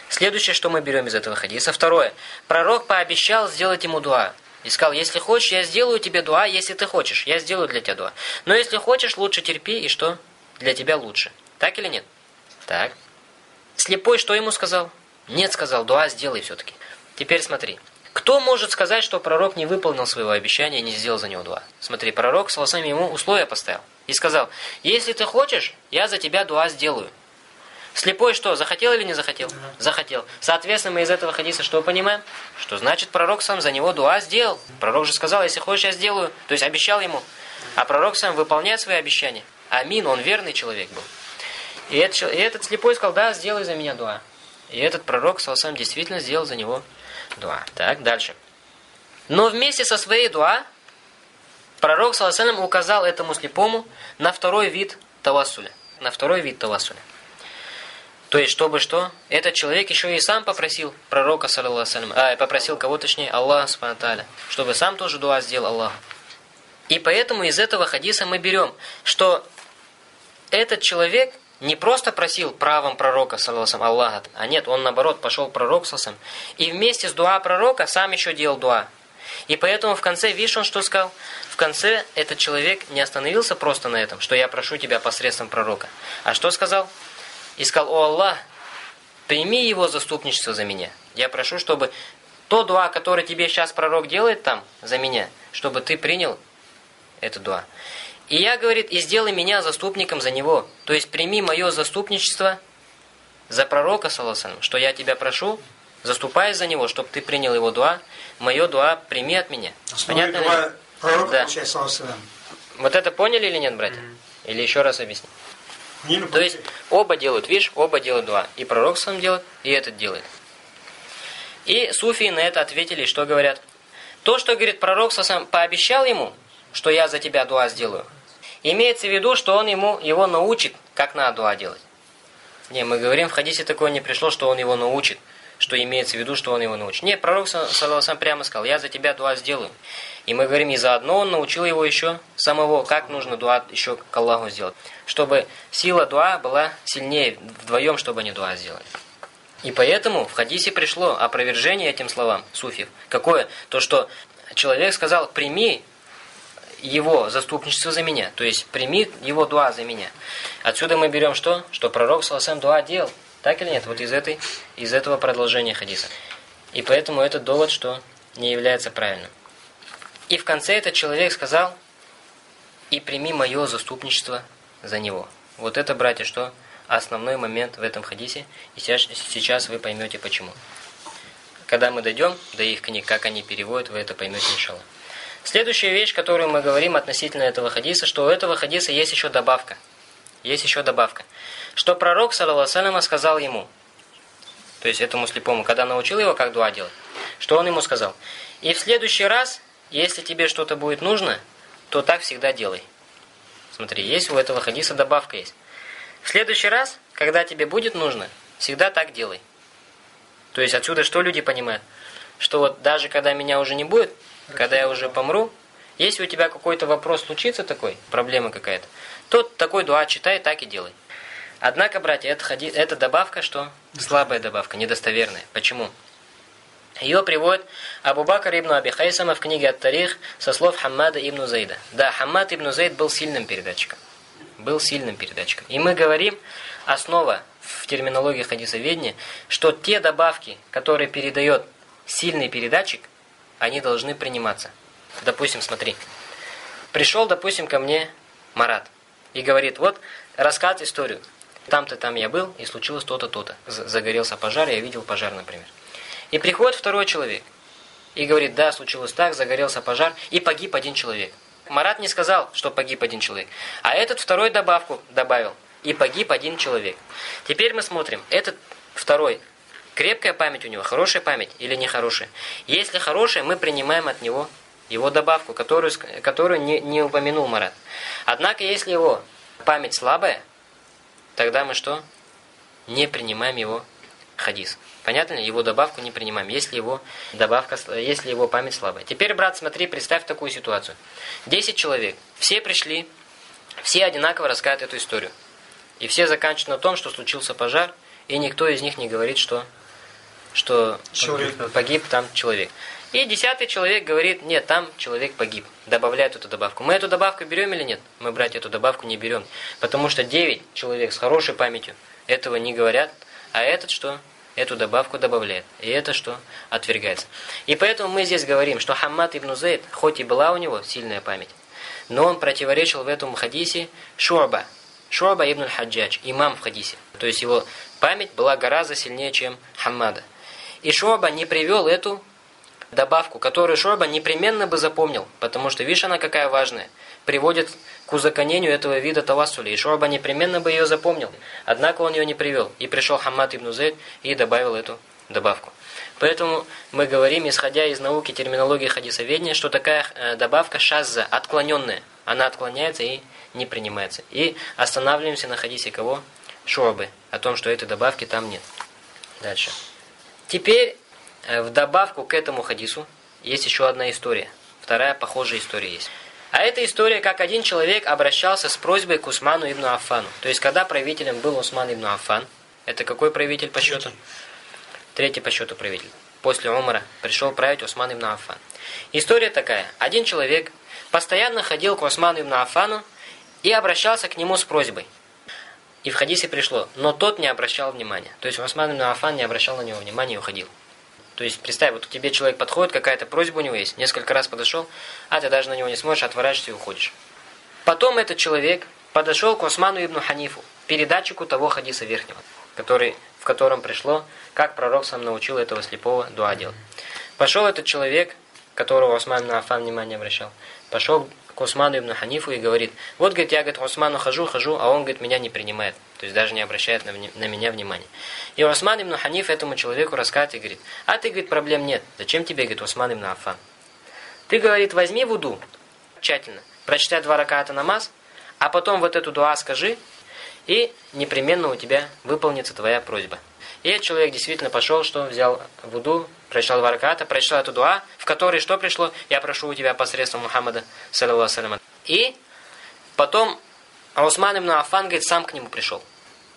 Следующее, что мы берем из этого хадиса. Второе. Пророк пообещал сделать ему дуа. И сказал, если хочешь, я сделаю тебе дуа, если ты хочешь. Я сделаю для тебя дуа. Но если хочешь, лучше терпи, и что? Для тебя лучше. Так или нет? Так. Слепой что ему сказал? Нет, сказал, дуа сделай все-таки. Теперь смотри. Кто может сказать, что пророк не выполнил своего обещания и не сделал за него дуа? Смотри, пророк, саласам, ему условия поставил. И сказал, если ты хочешь, я за тебя дуа сделаю. Слепой что, захотел или не захотел? Захотел. Соответственно, мы из этого хадиса что понимаем? Что значит пророк сам за него дуа сделал. Пророк же сказал, если хочешь, я сделаю. То есть обещал ему. А пророк сам выполняет свои обещания. Амин, он верный человек был. И этот, и этот слепой сказал, да, сделай за меня дуа. И этот пророк, салсам, действительно сделал за него дуа. Так, дальше. Но вместе со своей дуа, пророк, салсалям, указал этому слепому на второй вид тавассуля. На второй вид тавассуля. То есть, чтобы что? Этот человек еще и сам попросил пророка, саллиллаху а, попросил кого точнее, Аллаха, субхану чтобы сам тоже дуа сделал Аллаху. И поэтому из этого хадиса мы берем, что этот человек не просто просил правом пророка, саллаху Аллаха, а нет, он наоборот пошел пророк, саллаху и вместе с дуа пророка сам еще делал дуа. И поэтому в конце, видишь, он что сказал? В конце этот человек не остановился просто на этом, что я прошу тебя посредством пророка. А что сказал? И сказал, о Аллах, прими его заступничество за меня. Я прошу, чтобы то дуа, который тебе сейчас пророк делает там, за меня, чтобы ты принял это дуа. И я, говорит, и сделай меня заступником за него. То есть прими мое заступничество за пророка, саласаном, что я тебя прошу, заступай за него, чтобы ты принял его дуа. Мое дуа прими от меня. Основной Понятно дуа пророка, да. получается, Вот это поняли или нет, братья? Mm -hmm. Или еще раз объяснить? Не, То есть оба делают, видишь, оба делают дуа. И пророк сам делает, и этот делает. И суфии на это ответили, что говорят? То, что, говорит, пророк сам пообещал ему, что я за тебя дуа сделаю, Имеется в виду, что он ему его научит, как надо дуа делать. Не, мы говорим, в хадисе такое не пришло, что он его научит, что имеется в виду, что он его научит. Нет, пророк сам прямо сказал, я за тебя дуа сделаю. И мы говорим, и заодно он научил его еще самого, как нужно дуа еще к Аллаху сделать. Чтобы сила дуа была сильнее, вдвоем, чтобы они дуа сделали. И поэтому в хадисе пришло опровержение этим словам суфив. Какое? То, что человек сказал, прими его заступничество за меня. То есть прими его дуа за меня. Отсюда мы берем что? Что пророк Саласам дуа делал. Так или нет? Вот из, этой, из этого продолжения хадиса. И поэтому этот довод, что не является правильным. И в конце этот человек сказал, и прими мое заступничество за него. Вот это, братья, что основной момент в этом хадисе. И сейчас, вы поймете почему. Когда мы дойдем до их книг, как они переводят, вы это поймете, иншаллах. Следующая вещь, которую мы говорим относительно этого хадиса, что у этого хадиса есть еще добавка. Есть еще добавка. что пророк, саллаллаху сказал ему, то есть этому слепому, когда научил его, как дуа делать, что он ему сказал, и в следующий раз, если тебе что-то будет нужно, то так всегда делай. Смотри, есть у этого хадиса добавка есть. В следующий раз, когда тебе будет нужно, всегда так делай. То есть отсюда что люди понимают? Что вот даже когда меня уже не будет, когда я уже помру, если у тебя какой-то вопрос случится такой, проблема какая-то, то такой дуа читай, так и делай. Однако, братья, это, ходи, это добавка, что? Слабая добавка, недостоверная. Почему? Ее приводит Абу Бакр ибн Аби Хайсама в книге Ат-Тарих со слов Хаммада ибн Зайда. Да, Хаммад ибн Зайд был сильным передатчиком. Был сильным передатчиком. И мы говорим, основа в терминологии хадисоведения, что те добавки, которые передает сильный передатчик, они должны приниматься. Допустим, смотри. Пришел, допустим, ко мне Марат и говорит, вот, рассказ историю. Там-то там я был, и случилось то-то, то-то. Загорелся пожар, я видел пожар, например. И приходит второй человек и говорит, да, случилось так, загорелся пожар, и погиб один человек. Марат не сказал, что погиб один человек, а этот второй добавку добавил, и погиб один человек. Теперь мы смотрим, этот второй, крепкая память у него, хорошая память или нехорошая. Если хорошая, мы принимаем от него его добавку, которую, которую не, не упомянул Марат. Однако, если его память слабая, тогда мы что? Не принимаем его хадис. Понятно ли? Его добавку не принимаем, если его добавка, если его память слабая. Теперь, брат, смотри, представь такую ситуацию. Десять человек, все пришли, все одинаково рассказывают эту историю. И все заканчивают на том, что случился пожар, и никто из них не говорит, что, что человек. погиб там человек. И десятый человек говорит, нет, там человек погиб. Добавляет эту добавку. Мы эту добавку берем или нет? Мы, брать эту добавку не берем. Потому что девять человек с хорошей памятью этого не говорят, а этот что? Эту добавку добавляет. И это что? Отвергается. И поэтому мы здесь говорим, что Хаммад ибн Зейд, хоть и была у него сильная память, но он противоречил в этом хадисе Шуаба. Шуаба ибн хаджадж имам в хадисе. То есть его память была гораздо сильнее, чем Хаммада. И Шуаба не привел эту добавку, которую Шуаба непременно бы запомнил, потому что, видишь, она какая важная, приводит к узаконению этого вида тавассули. И Шуаба непременно бы ее запомнил. Однако он ее не привел. И пришел Хаммад ибн Зейд и добавил эту добавку. Поэтому мы говорим, исходя из науки терминологии хадисоведения, что такая э, добавка шазза, отклоненная. Она отклоняется и не принимается. И останавливаемся на хадисе кого? Шуабы. О том, что этой добавки там нет. Дальше. Теперь, э, в добавку к этому хадису, есть еще одна история. Вторая похожая история есть. А эта история, как один человек обращался с просьбой к Усману ибн Аффану. То есть, когда правителем был Усман ибн Аффан, это какой правитель по счету? Третий по счету правитель. После Умара пришел править Усман ибн Аффан. История такая. Один человек постоянно ходил к Усману ибн Аффану и обращался к нему с просьбой. И в хадисе пришло, но тот не обращал внимания. То есть Усман ибн Аффан не обращал на него внимания и уходил. То есть, представь, вот к тебе человек подходит, какая-то просьба у него есть, несколько раз подошел, а ты даже на него не смотришь, отворачиваешься и уходишь. Потом этот человек подошел к Осману ибн Ханифу, передатчику того хадиса верхнего, который, в котором пришло, как пророк сам научил этого слепого дуа делать. Пошел этот человек, которого Осман на Афан внимание обращал, пошел к Осману ибн Ханифу и говорит, вот, говорит, я, говорит, Осману хожу, хожу, а он, говорит, меня не принимает. То есть даже не обращает на, на меня внимания. И Осман ибн Ханиф этому человеку рассказывает и говорит, а ты, говорит, проблем нет. Зачем тебе, говорит, Осман ибн Афан? Ты, говорит, возьми вуду тщательно, прочитай два раката намаз, а потом вот эту дуа скажи, и непременно у тебя выполнится твоя просьба. И этот человек действительно пошел, что взял вуду, прочитал два раката, прочитал эту дуа, в которой что пришло? Я прошу у тебя посредством Мухаммада, саллиллаху И потом Усман ибн Афан, говорит, сам к нему пришел.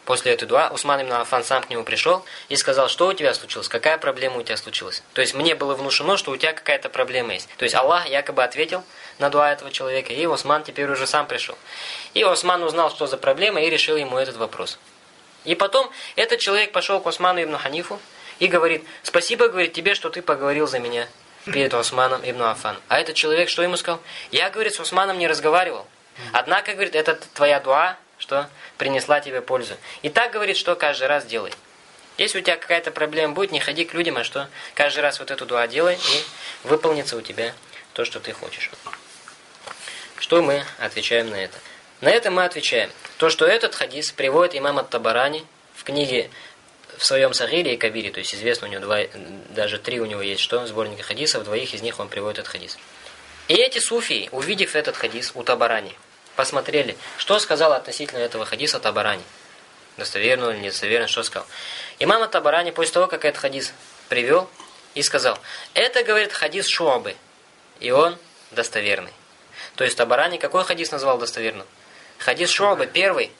После этой дуа Усман ибн Афан сам к нему пришел и сказал, что у тебя случилось, какая проблема у тебя случилась. То есть мне было внушено, что у тебя какая-то проблема есть. То есть Аллах якобы ответил на дуа этого человека, и Усман теперь уже сам пришел. И Усман узнал, что за проблема, и решил ему этот вопрос. И потом этот человек пошел к Усману ибн Ханифу и говорит, спасибо, говорит, тебе, что ты поговорил за меня перед Усманом ибн Афан. А этот человек что ему сказал? Я, говорит, с Усманом не разговаривал. Однако, говорит, это твоя дуа, что принесла тебе пользу. И так, говорит, что каждый раз делай. Если у тебя какая-то проблема будет, не ходи к людям, а что каждый раз вот эту дуа делай, и выполнится у тебя то, что ты хочешь. Что мы отвечаем на это? На это мы отвечаем. То, что этот хадис приводит имам Ат-Табарани в книге в своем Сахиле и Кабире, то есть известно у него два, даже три у него есть, что сборника хадисов, двоих из них он приводит этот хадис. И эти суфии, увидев этот хадис у Табарани, посмотрели, что сказал относительно этого хадиса Табарани. Достоверно или недостоверно, что сказал. Имам Табарани после того, как этот хадис привел, и сказал, это, говорит, хадис Шуабы, и он достоверный. То есть Табарани какой хадис назвал достоверным? Хадис Шуабы, первый,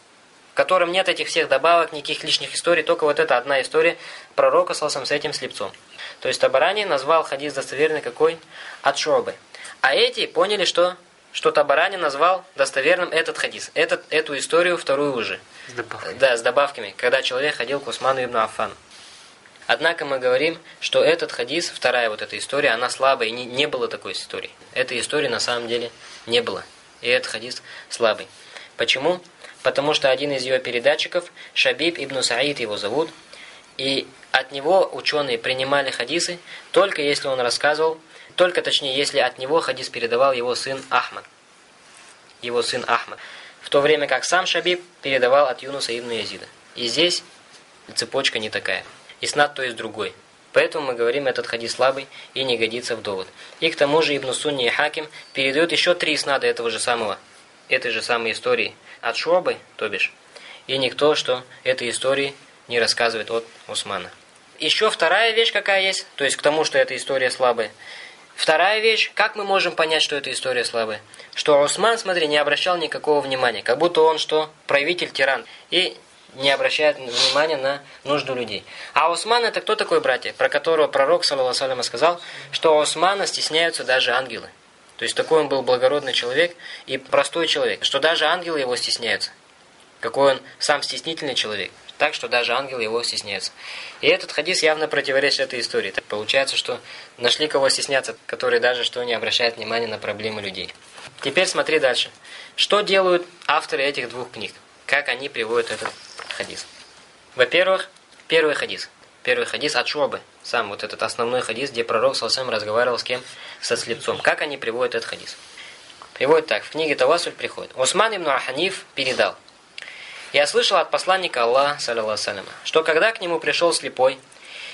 в котором нет этих всех добавок, никаких лишних историй, только вот эта одна история пророка с с этим слепцом. То есть Табарани назвал хадис достоверный какой? От Шуабы. А эти поняли, что что Табарани назвал достоверным этот хадис, этот, эту историю вторую уже. С добавками. Да, с добавками, когда человек ходил к Усману ибн Аффану. Однако мы говорим, что этот хадис, вторая вот эта история, она слабая, не, не было такой истории. Этой истории на самом деле не было. И этот хадис слабый. Почему? Потому что один из ее передатчиков, Шабиб ибн Саид его зовут, и от него ученые принимали хадисы, только если он рассказывал, только точнее, если от него хадис передавал его сын Ахмад. Его сын Ахмад. В то время как сам Шабиб передавал от Юнуса ибн Язида. И здесь цепочка не такая. Иснад то есть другой. Поэтому мы говорим, этот хадис слабый и не годится в довод. И к тому же Ибн Сунни и Хаким передают еще три иснада этого же самого, этой же самой истории. От Шуабы, то бишь. И никто, что этой истории не рассказывает от Усмана. Еще вторая вещь какая есть, то есть к тому, что эта история слабая. Вторая вещь, как мы можем понять, что эта история слабая? Что Усман, смотри, не обращал никакого внимания, как будто он что, правитель-тиран. И не обращает внимания на нужду людей. А Осман это кто такой, братья? Про которого пророк, саллиллаху сказал, что Османа стесняются даже ангелы. То есть такой он был благородный человек и простой человек, что даже ангелы его стесняются. Какой он сам стеснительный человек. Так, что даже ангелы его стесняются. И этот хадис явно противоречит этой истории. Так получается, что нашли кого стесняться, который даже что не обращает внимания на проблемы людей. Теперь смотри дальше. Что делают авторы этих двух книг? Как они приводят этот хадис. Во-первых, первый хадис. Первый хадис от Шобы. Сам вот этот основной хадис, где пророк Салсам разговаривал с кем? Со слепцом. Как они приводят этот хадис? Приводят так. В книге Тавасуль приходит. Усман ибн Аханиф передал. Я слышал от посланника Аллаха, саллиллаху что когда к нему пришел слепой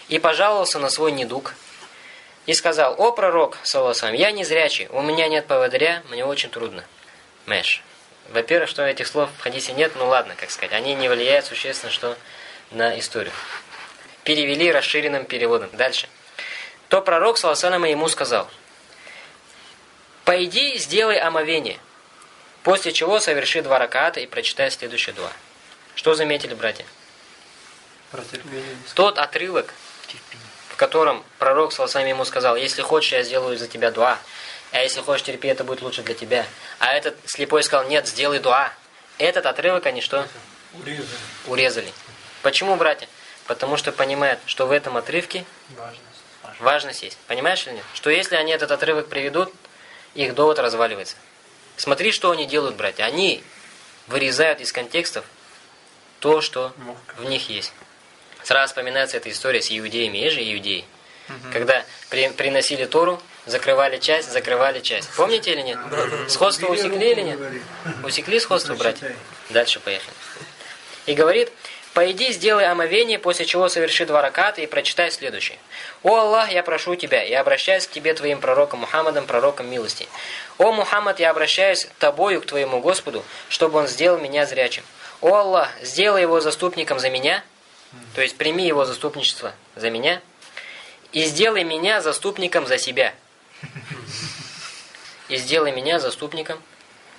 и пожаловался на свой недуг, и сказал, «О, пророк, саллиллаху я не зрячий, у меня нет поводыря, мне очень трудно». Мэш. Во-первых, что этих слов в хадисе нет, ну ладно, как сказать, они не влияют существенно что на историю. Перевели расширенным переводом. Дальше. То пророк, саласалама, ему сказал, «Пойди, сделай омовение, после чего соверши два раката и прочитай следующие два». Что заметили, братья? Тот отрывок, в котором пророк, саласалама, ему сказал, «Если хочешь, я сделаю за тебя два». А если хочешь терпи, это будет лучше для тебя. А этот слепой сказал, нет, сделай дуа. Этот отрывок они что? Урезали. Урезали. Почему, братья? Потому что понимают, что в этом отрывке Важность. важность есть. Понимаешь или нет? Что если они этот отрывок приведут, их довод разваливается. Смотри, что они делают, братья. Они вырезают из контекстов то, что в них есть. Сразу вспоминается эта история с иудеями. Есть же иудеи. Когда при, приносили Тору, закрывали часть, закрывали часть. Помните или нет? Сходство усекли или нет? Усекли сходство, братья? Дальше поехали. И говорит, «Пойди, сделай омовение, после чего соверши два раката и прочитай следующее. О Аллах, я прошу Тебя, я обращаюсь к Тебе, Твоим пророком Мухаммадом, пророком милости. О Мухаммад, я обращаюсь к Тобою, к Твоему Господу, чтобы Он сделал меня зрячим. О Аллах, сделай его заступником за меня, то есть прими его заступничество за меня, и сделай меня заступником за себя» и сделай меня заступником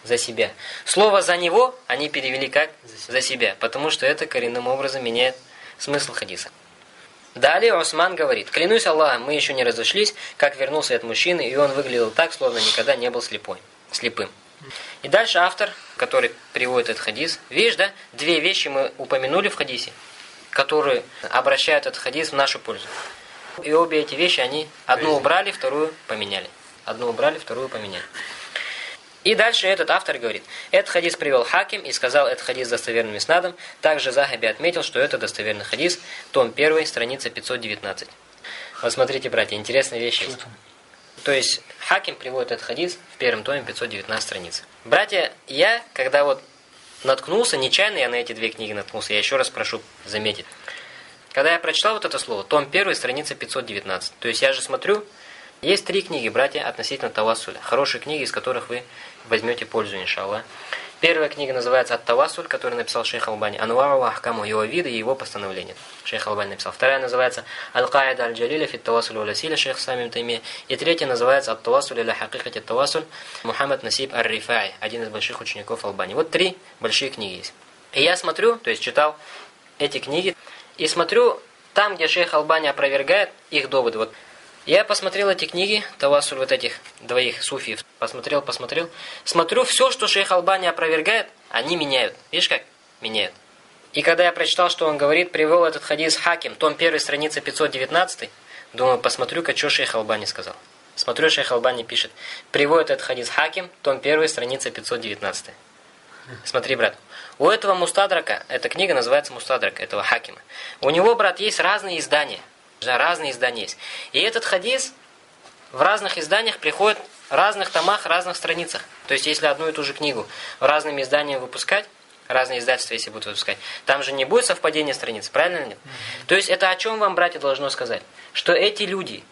за себя. Слово «за него» они перевели как «за себя», потому что это коренным образом меняет смысл хадиса. Далее Осман говорит, «Клянусь Аллахом, мы еще не разошлись, как вернулся от мужчины, и он выглядел так, словно никогда не был слепой, слепым». И дальше автор, который приводит этот хадис, видишь, да, две вещи мы упомянули в хадисе, которые обращают этот хадис в нашу пользу. И обе эти вещи, они одну убрали, вторую поменяли. Одну убрали, вторую поменяли. И дальше этот автор говорит, этот хадис привел Хаким и сказал этот хадис достоверным иснадом. Также Захаби отметил, что это достоверный хадис, том 1, страница 519. Вот смотрите, братья, интересная вещь есть. То есть Хаким приводит этот хадис в первом томе 519 страниц. Братья, я, когда вот наткнулся, нечаянно я на эти две книги наткнулся, я еще раз прошу заметить. Когда я прочитал вот это слово, том 1, страница 519. То есть я же смотрю, есть три книги, братья, относительно Тавассуля. Хорошие книги, из которых вы возьмете пользу, иншаллах. Первая книга называется «التوسل», которую написал шейх Албани. «أنواعه وأحكامه», его виды и его постановления. Шейх Албани написал. Вторая называется «القاعدة الجليلة في التوسل والوسيلة» шейх Ислам ибн Таймия. И третья называется «التوصل إلى حقيقة التوسل» Мухаммад Насиб ар-Рифай, один из больших учеников Албани. Вот три большие книги есть. И я смотрю, то есть читал эти книги, и смотрю, там, где шейх Албани опровергает их доводы, вот я посмотрел эти книги, Тавасуль вот этих двоих суфиев, посмотрел, посмотрел. Смотрю, все, что шейх Албани опровергает, они меняют. Видишь как? Меняют. И когда я прочитал, что он говорит, привел этот хадис Хаким, том 1, страница 519, думаю, посмотрю-ка, что шейх Албани сказал. Смотрю, шейх Албани пишет, приводит этот хадис Хаким, том 1, страница 519. Смотри, брат. У этого Мустадрака, эта книга называется Мустадрак, этого Хакима. У него, брат, есть разные издания. Разные издания есть. И этот хадис в разных изданиях приходит в разных томах, разных страницах. То есть, если одну и ту же книгу разными изданиями выпускать, разные издательства, если будут выпускать, там же не будет совпадения страниц, правильно нет? То есть, это о чем вам, братья, должно сказать? Что эти люди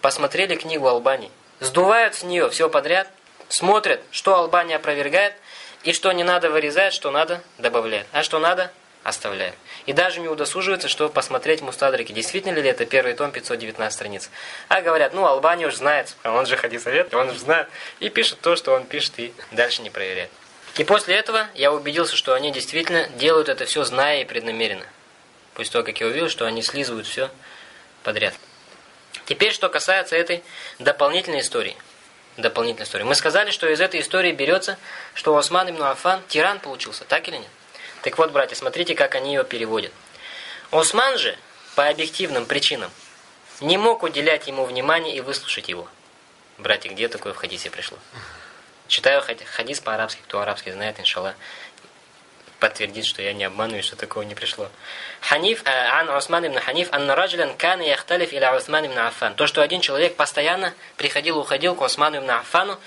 посмотрели книгу Албании, сдувают с нее все подряд, смотрят, что Албания опровергает, и что не надо вырезать, что надо добавлять, а что надо оставляет. И даже не удосуживается, чтобы посмотреть Мустадрики, действительно ли это первый том, 519 страниц. А говорят, ну, Албания уж знает, он же совет, он же знает. И пишет то, что он пишет, и дальше не проверяет. И после этого я убедился, что они действительно делают это все зная и преднамеренно. После того, как я увидел, что они слизывают все подряд. Теперь, что касается этой дополнительной истории. Дополнительной истории. Мы сказали, что из этой истории берется, что Осман ибн Афан тиран получился, так или нет? Так вот, братья, смотрите, как они ее переводят. Осман же, по объективным причинам, не мог уделять ему внимания и выслушать его. Братья, где такое в хадисе пришло? Читаю хадис по-арабски, кто арабский знает, иншаллах, подтвердит, что я не обманываю, что такого не пришло. Ханиф, э, ан Усман ибн Ханиф, анна раджулян кана яхталиф иля Усман ибн Аффан. То, что один человек постоянно приходил и уходил к Усману ибн Аффану,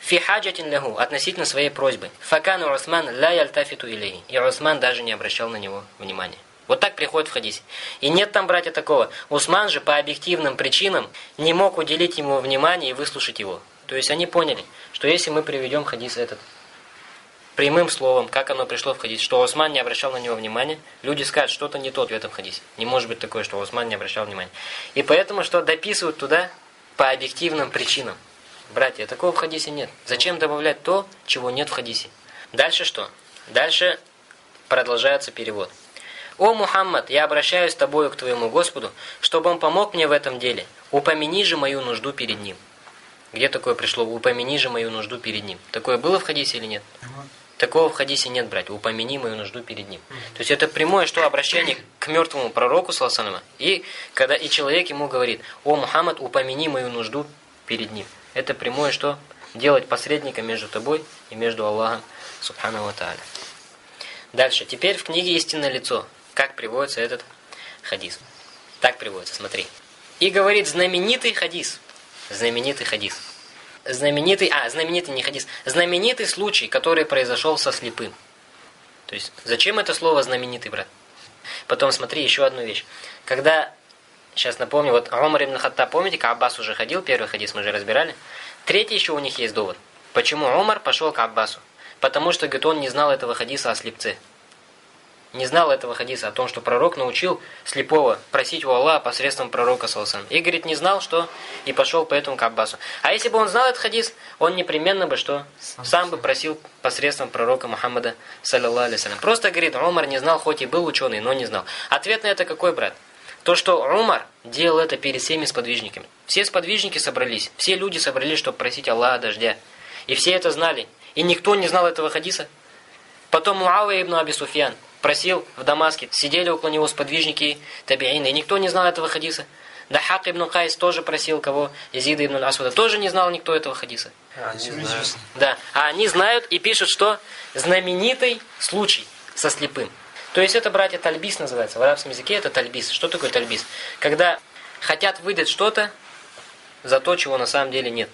фи хаджатин лаху, относительно своей просьбы. Факану Усман ла яльтафиту илейхи. И Усман даже не обращал на него внимания. Вот так приходит в хадисе. И нет там, братья, такого. Усман же по объективным причинам не мог уделить ему внимания и выслушать его. То есть они поняли, что если мы приведем хадис этот прямым словом, как оно пришло в хадис, что Усман не обращал на него внимания, люди скажут, что-то не тот в этом хадисе. Не может быть такое, что Усман не обращал внимания. И поэтому, что дописывают туда по объективным причинам. Братья, такого в хадисе нет. Зачем добавлять то, чего нет в хадисе? Дальше что? Дальше продолжается перевод. «О, Мухаммад, я обращаюсь с тобою к твоему Господу, чтобы он помог мне в этом деле. Упомяни же мою нужду перед ним». Где такое пришло? «Упомяни же мою нужду перед ним». Такое было в хадисе или нет? Такого в хадисе нет, братья. «Упомяни мою нужду перед ним». То есть это прямое что обращение к мертвому пророку, саллаху и когда и человек ему говорит, «О, Мухаммад, упомяни мою нужду перед ним». Это прямое что? Делать посредника между тобой и между Аллахом, Субхану Ва Тааля. Дальше. Теперь в книге «Истинное лицо». Как приводится этот хадис? Так приводится, смотри. И говорит знаменитый хадис. Знаменитый хадис. Знаменитый, а, знаменитый не хадис. Знаменитый случай, который произошел со слепым. То есть, зачем это слово знаменитый, брат? Потом смотри еще одну вещь. Когда Сейчас напомню, вот Умар ибн Хаттаб, помните, к Аббасу уже ходил, первый хадис мы же разбирали. Третий еще у них есть довод. Почему Умар пошел к Аббасу? Потому что, говорит, он не знал этого хадиса о слепце. Не знал этого хадиса о том, что пророк научил слепого просить у Аллаха посредством пророка Салсан. И, говорит, не знал, что, и пошел поэтому к Аббасу. А если бы он знал этот хадис, он непременно бы что? Сам бы просил посредством пророка Мухаммада, саллиллаху алейhi Просто, говорит, Умар не знал, хоть и был ученый, но не знал. Ответ на это какой, брат? То, что Умар делал это перед всеми сподвижниками. Все сподвижники собрались, все люди собрались, чтобы просить Аллаха дождя. И все это знали. И никто не знал этого хадиса. Потом Муавия ибн Аби Суфьян просил в Дамаске, сидели около него сподвижники табиины, и никто не знал этого хадиса. Дахак ибн Кайс тоже просил кого? Язида ибн Асуда. Тоже не знал никто этого хадиса. А, они знают. Да, а они знают и пишут, что знаменитый случай со слепым. То есть это, братья, тальбис называется. В арабском языке это тальбис. Что такое тальбис? Когда хотят выдать что-то за то, чего на самом деле нет.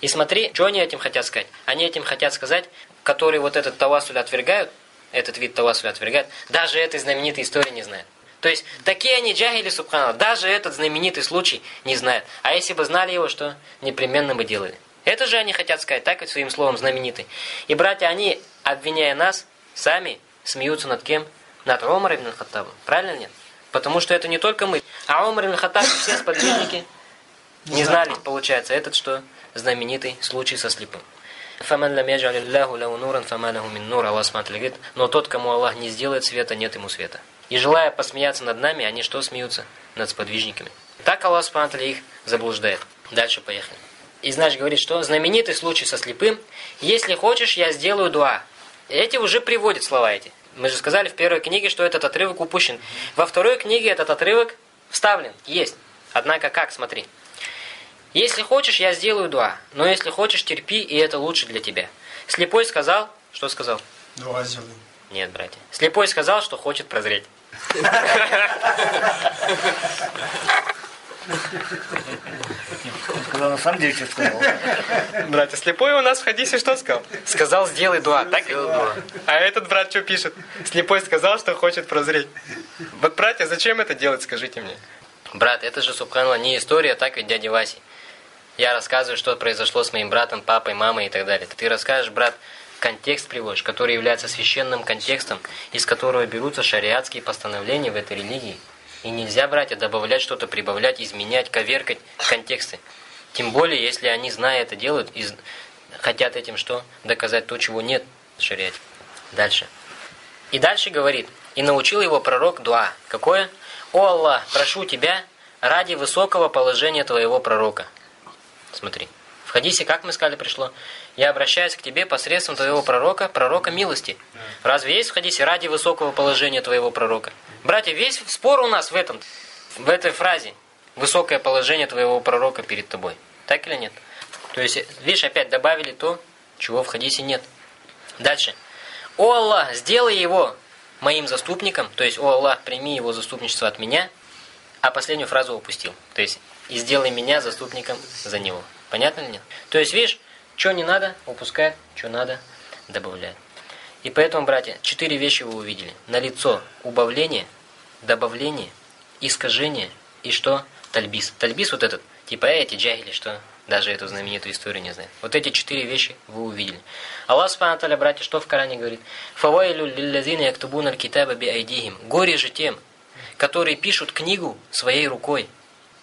И смотри, что они этим хотят сказать? Они этим хотят сказать, которые вот этот тавасуль отвергают, этот вид тавасуля отвергает, даже этой знаменитой истории не знает. То есть, такие они джахили, субханаллах, даже этот знаменитый случай не знают. А если бы знали его, что непременно бы делали. Это же они хотят сказать, так ведь своим словом знаменитый. И братья, они, обвиняя нас, сами смеются над кем? Над Омар ибн Хаттабом. Правильно нет? Потому что это не только мы. А Омар ибн Хаттаб все сподвижники не знали, получается, этот что? Знаменитый случай со слепым. «Фаман лам яджали Аллаху лау нуран, фамалаху мин нур». Аллах говорит, но тот, кому Аллах не сделает света, нет ему света. И желая посмеяться над нами, они что смеются? Над сподвижниками. Так Аллах Субхану их заблуждает. Дальше поехали. И значит говорит, что знаменитый случай со слепым, если хочешь, я сделаю дуа. Эти уже приводят слова эти. Мы же сказали в первой книге, что этот отрывок упущен. Во второй книге этот отрывок вставлен, есть. Однако как, смотри. Если хочешь, я сделаю дуа, но если хочешь, терпи, и это лучше для тебя. Слепой сказал, что сказал? Дуа сделаю. Нет, братья. Слепой сказал, что хочет прозреть. Сказал на самом деле, что сказал. Братья, слепой у нас в хадисе что сказал? Сказал, сделай дуа, так? дуа. А этот брат что пишет? Слепой сказал, что хочет прозреть. Вот, братья, зачем это делать, скажите мне? Брат, это же, субханаллах, не история, так ведь дяди Васи. Я рассказываю, что произошло с моим братом, папой, мамой и так далее. Ты расскажешь, брат, контекст приводишь, который является священным контекстом, из которого берутся шариатские постановления в этой религии. И нельзя, братья, добавлять что-то, прибавлять, изменять, коверкать контексты. Тем более, если они, зная это, делают, и хотят этим что? Доказать то, чего нет в шариате. Дальше. И дальше говорит, и научил его пророк дуа. Какое? «О Аллах, прошу Тебя ради высокого положения Твоего пророка». Смотри. В хадисе, как мы сказали, пришло? «Я обращаюсь к Тебе посредством Твоего пророка, пророка милости». Разве есть в хадисе ради высокого положения Твоего пророка? Братья, весь спор у нас в этом, в этой фразе. Высокое положение Твоего пророка перед Тобой. Так или нет? То есть, видишь, опять добавили то, чего в хадисе нет. Дальше. «О Аллах, сделай его моим заступником, то есть, о Аллах, прими его заступничество от меня, а последнюю фразу упустил. То есть, и сделай меня заступником за него. Понятно ли нет? То есть, видишь, что не надо, упускает, что надо, добавляет. И поэтому, братья, четыре вещи вы увидели. На лицо убавление, добавление, искажение и что? Тальбис. Тальбис вот этот, типа эти джагили, что даже эту знаменитую историю не знает. Вот эти четыре вещи вы увидели. Аллах Субхану братья, что в Коране говорит? Фавайлю лиллазина яктубуна аль-китаба биайдихим. Горе же тем, которые пишут книгу своей рукой.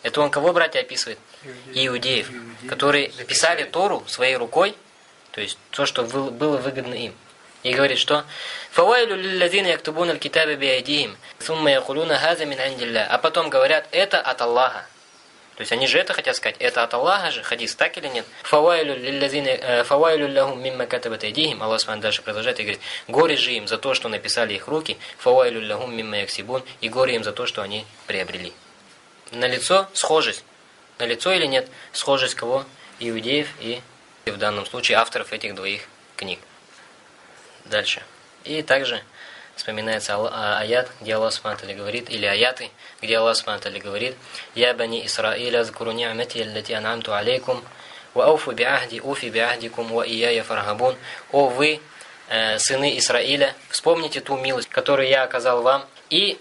Это он кого, братья, описывает? Иудеев, которые писали Тору своей рукой, то есть то, что было выгодно им. И говорит, что «Фавайлю лиллазина яктубуна аль-китаба биайдихим, сумма якулуна хаза мин А потом говорят, это от Аллаха. То есть они же это хотят сказать. Это от Аллаха же, хадис, так или нет? Фавайлю лиллазина э, мимма катабат айдихим. Аллах Субхану дальше продолжает и говорит: "Горе же им за то, что написали их руки, фавайлю лахум мимма яксибун, и горе им за то, что они приобрели". На лицо схожесть. На лицо или нет? Схожесть кого? Иудеев и в данном случае авторов этих двоих книг. Дальше. И также вспоминается а, аят, где Аллах Субтитры говорит, или аяты, где Аллах Субтитры говорит, «Я бани Исраиля, зкуру ни'мати, аллати ан'амту алейкум, ва ауфу би'ахди, уфи би'ахдикум, ва ияя фаргабун». О вы, э, сыны Исраиля, вспомните ту милость, которую я оказал вам, и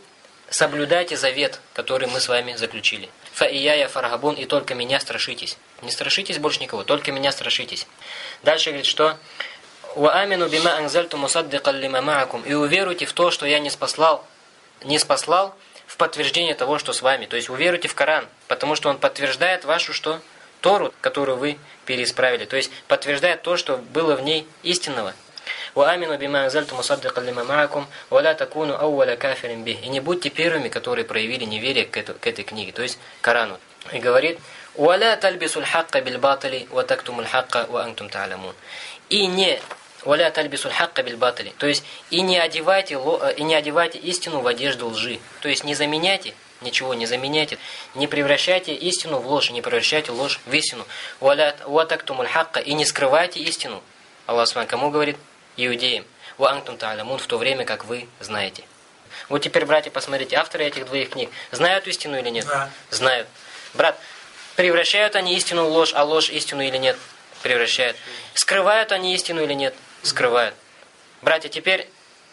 соблюдайте завет, который мы с вами заключили. Фа ияя фаргабун, и только меня страшитесь. Не страшитесь больше никого, только меня страшитесь. Дальше говорит, что Ва амину бима анзальту мусаддикан лима маакум. И уверуйте в то, что я не спаслал, не спаслал в подтверждение того, что с вами. То есть уверуйте в Коран, потому что он подтверждает вашу что? Тору, которую вы переисправили. То есть подтверждает то, что было в ней истинного. Бима анзальту мусаддикан лима маакум, ва ла такуну ауваля кафирин бих. И не будьте первыми, которые проявили неверие к, эту, к этой книге, то есть Корану. И говорит, «Валя тальбисуль хакка биль батали, ва тактумуль хакка, ва антум та'ламун». И не Валя тальбисуль хакка биль батали. То есть и не одевайте э, и не одевайте истину в одежду лжи. То есть не заменяйте ничего, не заменяйте, не превращайте истину в ложь, не превращайте ложь в истину. Валя ватактумуль хакка и не скрывайте истину. Аллах Субхану кому говорит? Иудеям. Ва антум та'ламун в то время, как вы знаете. Вот теперь, братья, посмотрите, авторы этих двоих книг знают истину или нет? Да. Знают. Брат, превращают они истину в ложь, а ложь истину или нет? Превращают. Скрывают они истину или нет? Скрывают. Братья, теперь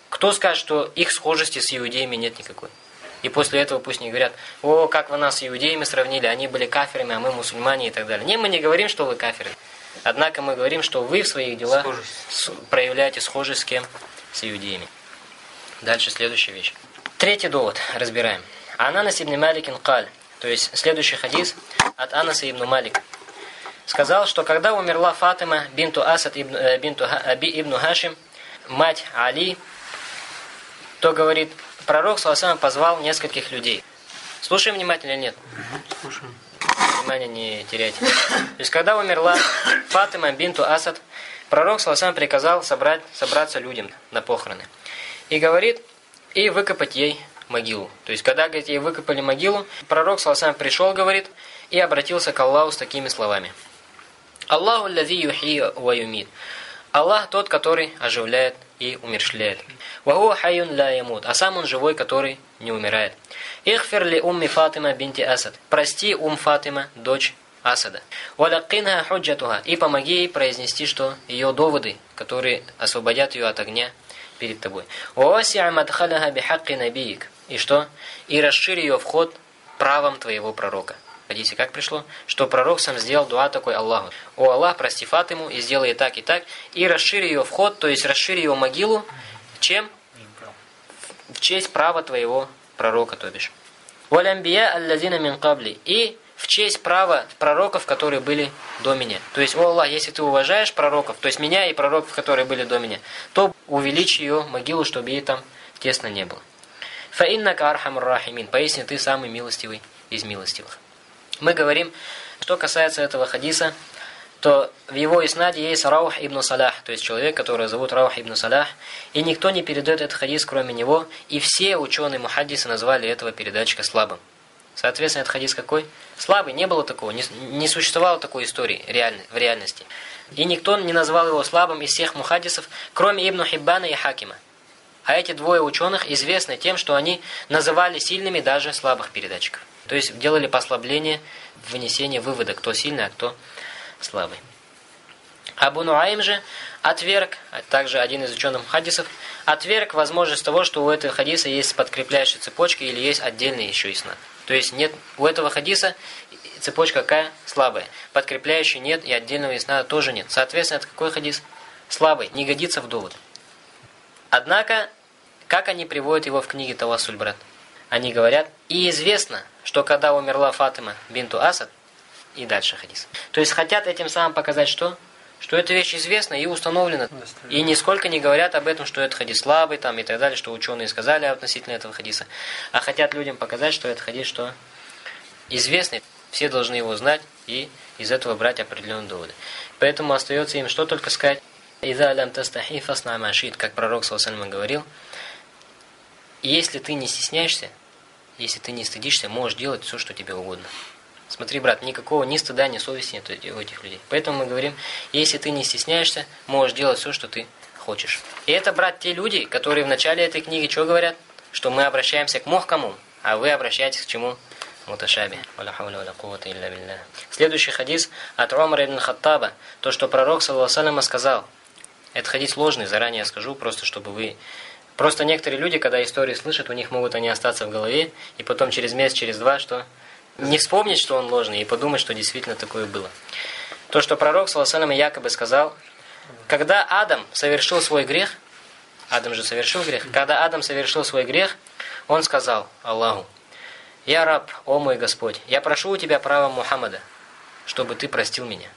Кто скажет, что их схожести с иудеями нет никакой? И после этого пусть не говорят, о, как вы нас с иудеями сравнили, они были кафирами, а мы мусульмане и так далее. Не, мы не говорим, что вы кафиры. Однако мы говорим, что вы в своих делах с, проявляете схожесть с кем? С иудеями. Дальше следующая вещь. Третий довод разбираем. Ананас ибн Маликин каль, то есть следующий хадис от Анаса ибн Малика. Сказал, что когда умерла Фатима бинту Асад ибн, э, бинту Аби ибн Хашим, мать Али, то говорит, пророк Саласам позвал нескольких людей. Слушаем внимательно или нет? Слушаем. Внимание не теряйте. То есть, когда умерла Фатима бинту Асад, пророк Саласам приказал собрать, собраться людям на похороны. И говорит, и выкопать ей могилу. То есть, когда, говорит, ей выкопали могилу, пророк Саласам пришел, говорит, и обратился к Аллаху с такими словами. Аллаху лази юхи ва юмид. Аллах тот, который оживляет и умершляет. Ваху хайюн ла ямут. А сам он живой, который не умирает. Ихфир ли умми Фатима бинти Асад. Прости ум Фатима, дочь Асада. Валаккинха худжатуха. И помоги ей произнести, что ее доводы, которые освободят ее от огня перед тобой. Васи'a мадхаляха бихакки набиик. И что? И расшири ее вход правом твоего пророка. Видите, как пришло? Что пророк сам сделал дуа такой Аллаху. О Аллах, прости Фатиму и сделай и так, и так. И расшири ее вход, то есть расшири ее могилу. Чем? В честь права твоего пророка, то бишь. Валямбия аллазина мин кабли. И в честь права пророков, которые были до меня. То есть, о Аллах, если ты уважаешь пророков, то есть меня и пророков, которые были до меня, то увеличь ее могилу, чтобы ей там тесно не было. Фаиннака архамур. Поясни, ты самый милостивый из милостивых. Мы говорим, что касается этого хадиса, то в его иснаде есть Раух ибн Салах, то есть человек, который зовут Раух ибн Салах, и никто не передает этот хадис, кроме него, и все ученые мухаддисы назвали этого передатчика слабым. Соответственно, этот хадис какой? Слабый, не было такого, не, не существовало такой истории реальной, в реальности. И никто не назвал его слабым из всех мухаддисов, кроме Ибн Хиббана и Хакима. А эти двое ученых известны тем, что они называли сильными даже слабых передатчиков. То есть делали послабление в вынесении вывода, кто сильный, а кто слабый. Абу Нуаим же отверг, а также один из ученых хадисов, отверг возможность того, что у этого хадиса есть подкрепляющая цепочка или есть отдельный еще иснад. То есть нет у этого хадиса цепочка какая? Слабая. Подкрепляющей нет и отдельного иснада тоже нет. Соответственно, это какой хадис? Слабый, не годится в довод. Однако, как они приводят его в книге Тавасуль, брат? Они говорят, и известно, что когда умерла Фатима бинту Асад, и дальше хадис. То есть хотят этим самым показать что? Что эта вещь известна и установлена. И нисколько не говорят об этом, что это хадис слабый там и так далее, что ученые сказали относительно этого хадиса. А хотят людям показать, что это хадис что? Известный. Все должны его знать и из этого брать определенные доводы. Поэтому остается им что только сказать. «Иза лям тастахи фасна машид», как пророк Саласалима говорил. Если ты не стесняешься, если ты не стыдишься, можешь делать все, что тебе угодно. Смотри, брат, никакого ни стыда, ни совести нет у этих людей. Поэтому мы говорим, если ты не стесняешься, можешь делать все, что ты хочешь. И это, брат, те люди, которые в начале этой книги что говорят? Что мы обращаемся к мохкому, а вы обращаетесь к чему? Муташаби. Следующий хадис от Ромара ибн Хаттаба. То, что пророк, саллаху сказал. Это хадис ложный, заранее скажу, просто чтобы вы Просто некоторые люди, когда истории слышат, у них могут они остаться в голове, и потом через месяц, через два, что не вспомнить, что он ложный, и подумать, что действительно такое было. То, что пророк, саллаху якобы сказал, когда Адам совершил свой грех, Адам же совершил грех, когда Адам совершил свой грех, он сказал Аллаху, «Я раб, о мой Господь, я прошу у тебя права Мухаммада, чтобы ты простил меня».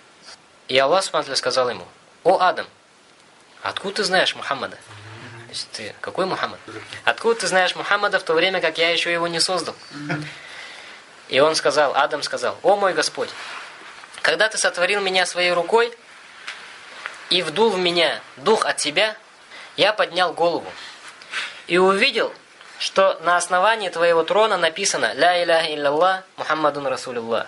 И Аллах сказал ему, «О Адам, откуда ты знаешь Мухаммада?» Значит, ты какой Мухаммад? Откуда ты знаешь Мухаммада в то время, как я еще его не создал? И он сказал, Адам сказал, «О мой Господь, когда ты сотворил меня своей рукой и вдул в меня дух от себя, я поднял голову и увидел, что на основании твоего трона написано «Ля иляха илляллах Мухаммадун Расулуллах».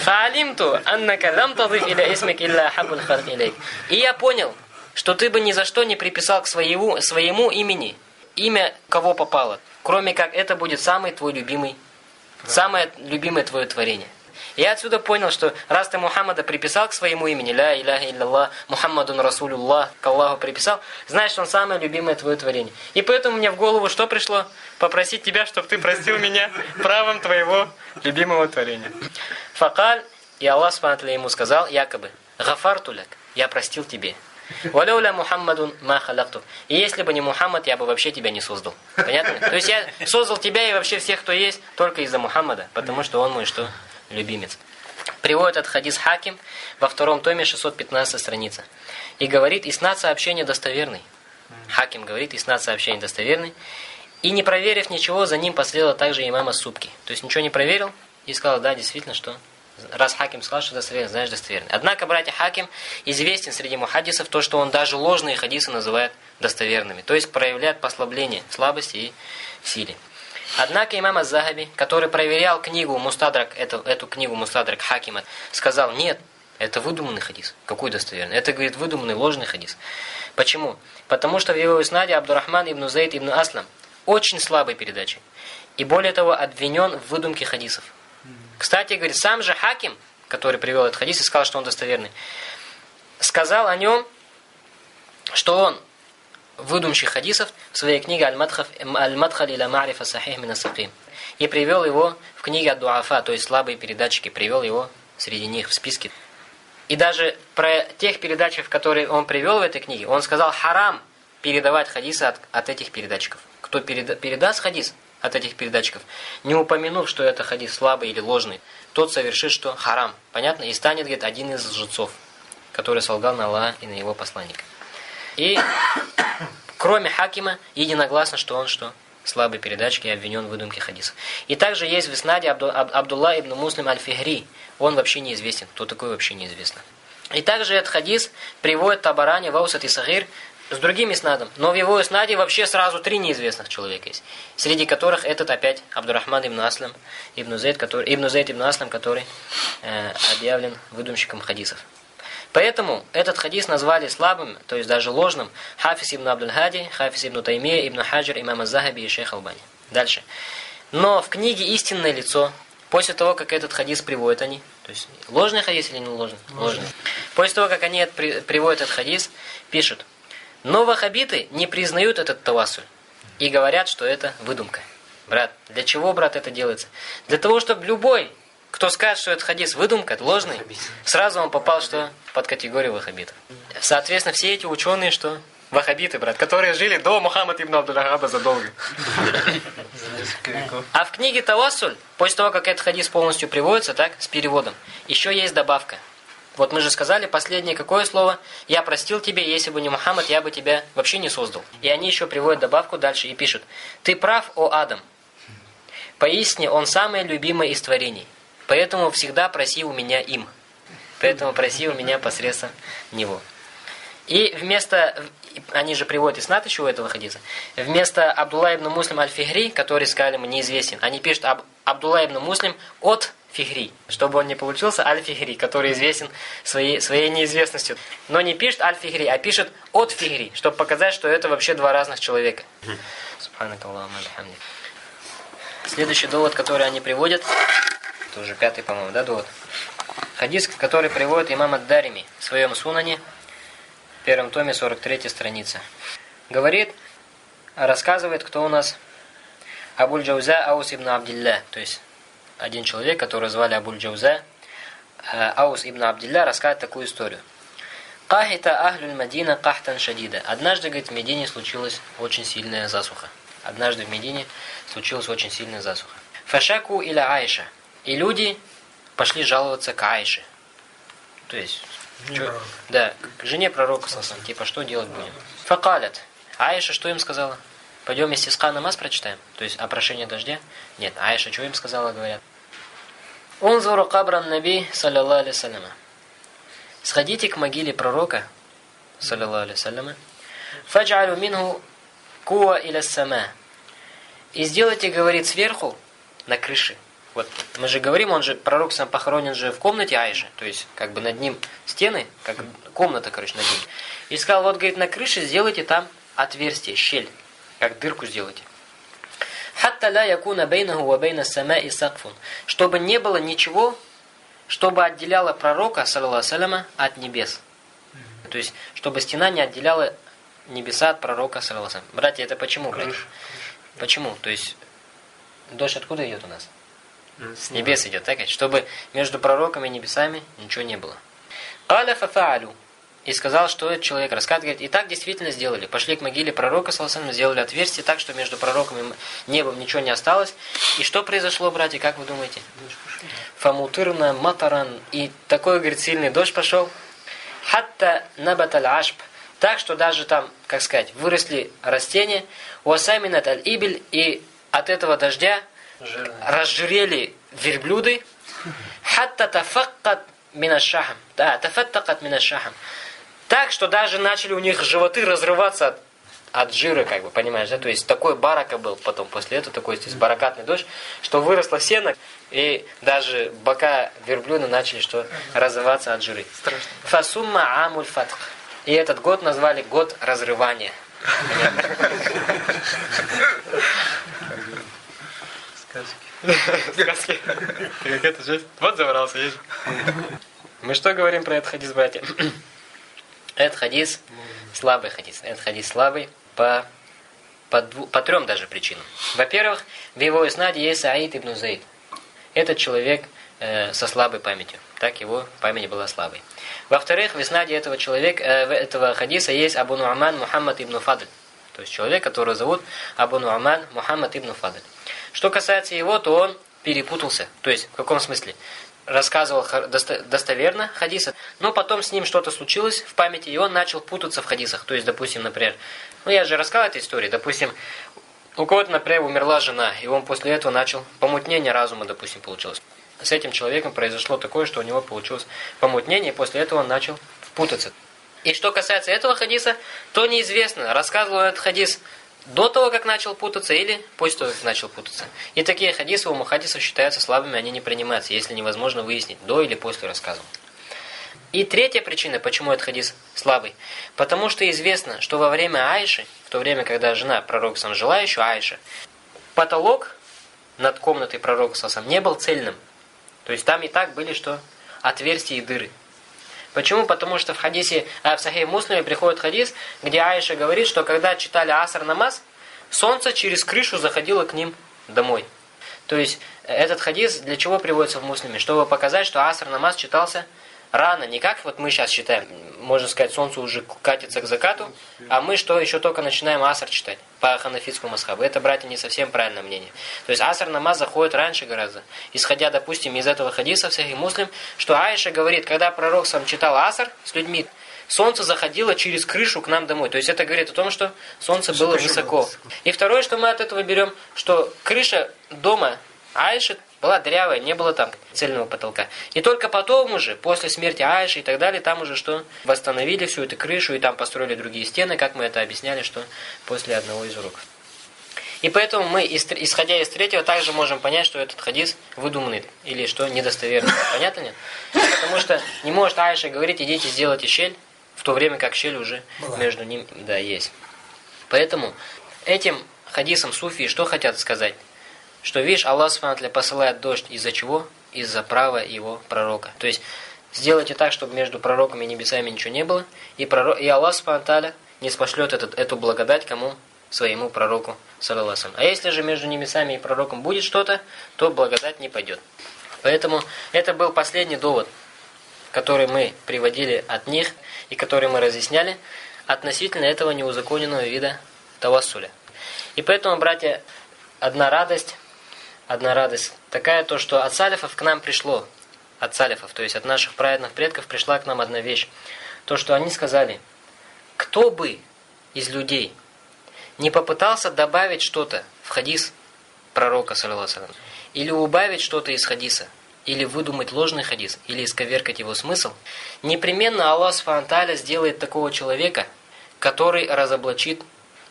«Фаалимту аннака лам тадиф иля исмик илля хаббул халк илейк». И я понял, что ты бы ни за что не приписал к своему, своему имени имя кого попало, кроме как это будет самый твой любимый, самое любимое твое творение. Я отсюда понял, что раз ты Мухаммада приписал к своему имени, ля иляха илляллах, Мухаммадун Расулуллах, к Аллаху приписал, знаешь, он самое любимое твое творение. И поэтому мне в голову что пришло? Попросить тебя, чтобы ты простил меня правом твоего любимого творения. Факаль, и Аллах ему сказал, якобы, Гафартуляк, я простил тебе. Валюля Мухаммадун ма халакту. И если бы не Мухаммад, я бы вообще тебя не создал. Понятно? То есть я создал тебя и вообще всех, кто есть, только из-за Мухаммада, потому что он мой что? Любимец. Приводит от хадис Хаким во втором томе 615 страница. И говорит, иснат сообщение достоверный. Хаким говорит, иснат сообщение достоверный. И не проверив ничего, за ним последовало также имама Субки. То есть ничего не проверил и сказал, да, действительно, что раз Хаким сказал, что достоверный, знаешь достоверный. Однако, братья Хаким известен среди мухаддисов то, что он даже ложные хадисы называет достоверными. То есть проявляет послабление, слабости и силе. Однако имам Az-Захаби, который проверял книгу Мустадрак, эту, эту книгу Мустадрак Хакима, сказал, нет, это выдуманный хадис. Какой достоверный? Это, говорит, выдуманный ложный хадис. Почему? Потому что в его иснаде Абдурахман ибн Зайд ибн Аслам очень слабой передачей. И более того, обвинен в выдумке хадисов. Кстати, говорит, сам же Хаким, который привел этот хадис и сказал, что он достоверный, сказал о нем, что он выдумщик хадисов в своей книге «Аль-Мадхаль иля ма'рифа сахих мина саким». И привел его в книге «Ад-Дуафа», то есть слабые передатчики, привел его среди них в списке. И даже про тех передатчиков, которые он привел в этой книге, он сказал «Харам передавать хадисы от, от этих передатчиков». Кто переда, передаст хадис, от этих передатчиков, не упомянув, что это хадис слабый или ложный, тот совершит что? Харам. Понятно? И станет, говорит, один из лжецов, который солгал на Аллаха и на его посланника. И кроме Хакима, единогласно, что он что? Слабый передатчик и обвинен в выдумке хадисов. И также есть в Иснаде Абду, Аб, Абдулла ибн Муслим аль-Фихри. Он вообще неизвестен. Кто такой вообще неизвестно. И также этот хадис приводит Табарани, Ваусат и Сагир с другим иснадом. Но в его иснаде вообще сразу три неизвестных человека есть. Среди которых этот опять Абдурахман ибн Аслам, ибн Зейд, который, ибн Зейд ибн Аслам, который э, объявлен выдумщиком хадисов. Поэтому этот хадис назвали слабым, то есть даже ложным, Хафиз ибн Абдул-Хади, Хафиз ибн Таймия, ибн Хаджир, имам Az-Захаби и шейх Албани. Дальше. Но в книге «Истинное лицо», после того, как этот хадис приводят они, то есть ложный хадис или не ложный? Ложный. После того, как они приводят этот хадис, пишут, но вахабиты не признают этот тавассуль и говорят, что это выдумка. Брат, для чего, брат, это делается? Для того, чтобы любой, кто скажет, что этот хадис выдумка, ложный, сразу он попал что под категорию вахабитов. Соответственно, все эти ученые, что вахабиты, брат, которые жили до Мухаммада ибн Абдул-Агаба задолго. А в книге Тавассуль, после того, как этот хадис полностью приводится, так, с переводом, еще есть добавка – вот мы же сказали последнее какое слово? Я простил тебе, если бы не Мухаммад, я бы тебя вообще не создал. И они еще приводят добавку дальше и пишут. Ты прав, о Адам. Поистине, он самый любимый из творений. Поэтому всегда проси у меня им. Поэтому проси у меня посредством него. И вместо, они же приводят иснат еще у этого хадиса, вместо Абдулла ибн Муслим аль-Фихри, который сказали мы неизвестен, они пишут Аб, Абдулла ибн Муслим от Фихри, чтобы он не получился Аль-Фихри, который известен своей, своей неизвестностью. Но не пишет Аль-Фихри, а пишет от Фихри, чтобы показать, что это вообще два разных человека. Следующий довод, который они приводят, это уже пятый, по-моему, да, довод? Хадис, который приводит имам Ад-Дарими в своем сунане, в первом томе, 43 страница. Говорит, рассказывает, кто у нас Абуль-Джауза Аус ибн Абдилля, то есть один человек, который звали Абуль Джаузе, э, Аус ибн Абдилля, рассказывает такую историю. Кахита ахлюль Мадина кахтан шадида. Однажды, говорит, в Медине случилась очень сильная засуха. Однажды в Медине случилась очень сильная засуха. Фашаку или Айша. И люди пошли жаловаться к Айше. То есть, что, да, к жене пророка, типа, что делать будем? Факалят. Айша что им сказала? Пойдем с намаз прочитаем? То есть, о прошении дождя? Нет. Айша что им сказала, говорят? Унзуру кабран наби, саллиллаху алейсаляма. Сходите к могиле пророка, саллиллаху алейсаляма, фаджалю минху куа иля сама. И сделайте, говорит, сверху, на крыше. Вот мы же говорим, он же, пророк сам похоронен же в комнате Айши, то есть как бы над ним стены, как комната, короче, над ним. И сказал, вот, говорит, на крыше сделайте там отверстие, щель как дырку сделать. Хатта ла якуна бейнаху ва бейна самаи сакфун. Чтобы не было ничего чтобы отделяла пророка, саллиллаху от небес. То есть, чтобы стена не отделяла небеса от пророка, саллиллаху Братья, это почему, братья? Почему? То есть, дождь откуда идет у нас? С небес идет, так? Чтобы между пророками и небесами ничего не было. Аля фафаалю. И сказал, что этот человек рассказывает. И так действительно сделали. Пошли к могиле пророка, салсалам, сделали отверстие так, что между пророком и небом ничего не осталось. И что произошло, братья, как вы думаете? Фамутырна матаран. И такой, говорит, сильный дождь пошел. Хатта набаталь ашб. Так, что даже там, как сказать, выросли растения. Уасаминат аль-ибель. И от этого дождя разжирели верблюды. Хатта тафаккат минашахам. Да, тафаттакат минашахам. Так, что даже начали у них животы разрываться от, от жира, как бы, понимаешь, да? То есть такой барака был потом после этого, такой здесь баракатный дождь, что выросло сено, и даже бока верблюда начали что разрываться от жиры. Страшно. Фасумма амуль фатх. И этот год назвали год разрывания. Сказки. Сказки. Как это жесть? Вот забрался, есть. Мы что говорим про этот хадис, братья? Этот хадис слабый хадис. Этот хадис слабый по, по, дву, по трем даже причинам. Во-первых, в его иснаде есть Саид ибн Заид. Этот человек э, со слабой памятью. Так его память была слабой. Во-вторых, в иснаде этого человека, э, этого хадиса есть Абу Нуаман Мухаммад ибн Фадль. То есть человек, которого зовут Абу Нуаман Мухаммад ибн Фадль. Что касается его, то он перепутался. То есть, в каком смысле? Рассказывал достоверно хадисы, но потом с ним что-то случилось в памяти, и он начал путаться в хадисах. То есть, допустим, например, ну я же рассказал эту историю, допустим, у кого-то, например, умерла жена, и он после этого начал, помутнение разума, допустим, получилось. С этим человеком произошло такое, что у него получилось помутнение, и после этого он начал путаться. И что касается этого хадиса, то неизвестно, рассказывал этот хадис до того, как начал путаться, или после того, как начал путаться. И такие хадисы у мухадисов считаются слабыми, они не принимаются, если невозможно выяснить, до или после рассказа. И третья причина, почему этот хадис слабый. Потому что известно, что во время Айши, в то время, когда жена пророка сам жила еще, Айша, потолок над комнатой пророка сам не был цельным. То есть там и так были что? Отверстия и дыры. Почему? Потому что в хадисе, а в Сахей Муслиме приходит хадис, где Аиша говорит, что когда читали аср намаз, солнце через крышу заходило к ним домой. То есть этот хадис для чего приводится в Муслиме? Чтобы показать, что аср намаз читался рано, не как вот мы сейчас считаем, можно сказать, солнце уже катится к закату, а мы что, еще только начинаем аср читать по ханафитскому масхабу. Это, братья, не совсем правильное мнение. То есть аср намаз заходит раньше гораздо. Исходя, допустим, из этого хадиса всех и муслим, что Аиша говорит, когда пророк сам читал аср с людьми, солнце заходило через крышу к нам домой. То есть это говорит о том, что солнце было высоко. И второе, что мы от этого берем, что крыша дома Аиши была дрявая, не было там цельного потолка. И только потом уже, после смерти Аиши и так далее, там уже что? Восстановили всю эту крышу и там построили другие стены, как мы это объясняли, что после одного из уроков. И поэтому мы, исходя из третьего, также можем понять, что этот хадис выдуманный или что недостоверный. Понятно нет? Потому что не может Айша говорить, идите сделайте щель, в то время как щель уже между ним да, есть. Поэтому этим хадисом суфии что хотят сказать? Что, видишь, Аллах Субхану посылает дождь из-за чего? Из-за права его пророка. То есть, сделайте так, чтобы между пророком и небесами ничего не было, и, пророк, и Аллах Субхану не спошлет этот, эту благодать кому? Своему пророку, саллаллаху А если же между небесами и пророком будет что-то, то благодать не пойдет. Поэтому это был последний довод, который мы приводили от них, и который мы разъясняли, относительно этого неузаконенного вида тавассуля. И поэтому, братья, одна радость одна радость такая, то, что от салифов к нам пришло, от салифов, то есть от наших праведных предков пришла к нам одна вещь. То, что они сказали, кто бы из людей не попытался добавить что-то в хадис пророка, саллиллаху или убавить что-то из хадиса, или выдумать ложный хадис, или исковеркать его смысл, непременно Аллах Субхану сделает такого человека, который разоблачит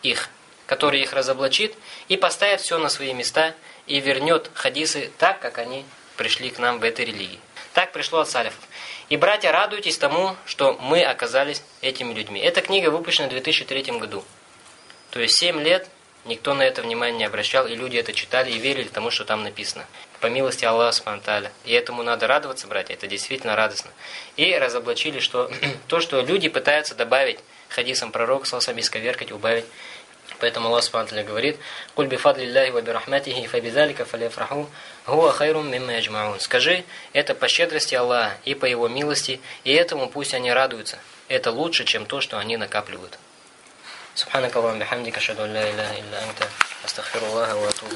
их, который их разоблачит и поставит все на свои места – и вернет хадисы так, как они пришли к нам в этой религии. Так пришло от салифов. И, братья, радуйтесь тому, что мы оказались этими людьми. Эта книга выпущена в 2003 году. То есть 7 лет Никто на это внимание не обращал, и люди это читали и верили тому, что там написано. По милости Аллаха Субтитры. И этому надо радоваться, братья, это действительно радостно. И разоблачили, что то, что люди пытаются добавить хадисам пророка, салсам, исковеркать, убавить. Поэтому Аллах Субтитры говорит, «Куль бифадлиллахи ва бирахматихи фабидалика фалифраху гуа хайрум мимма яджмаун». Скажи, это по щедрости Аллаха и по Его милости, и этому пусть они радуются. Это лучше, чем то, что они накапливают. Субханакаллаху бихамдика шаду ла илляха илля анта астагфируллаха ва атубу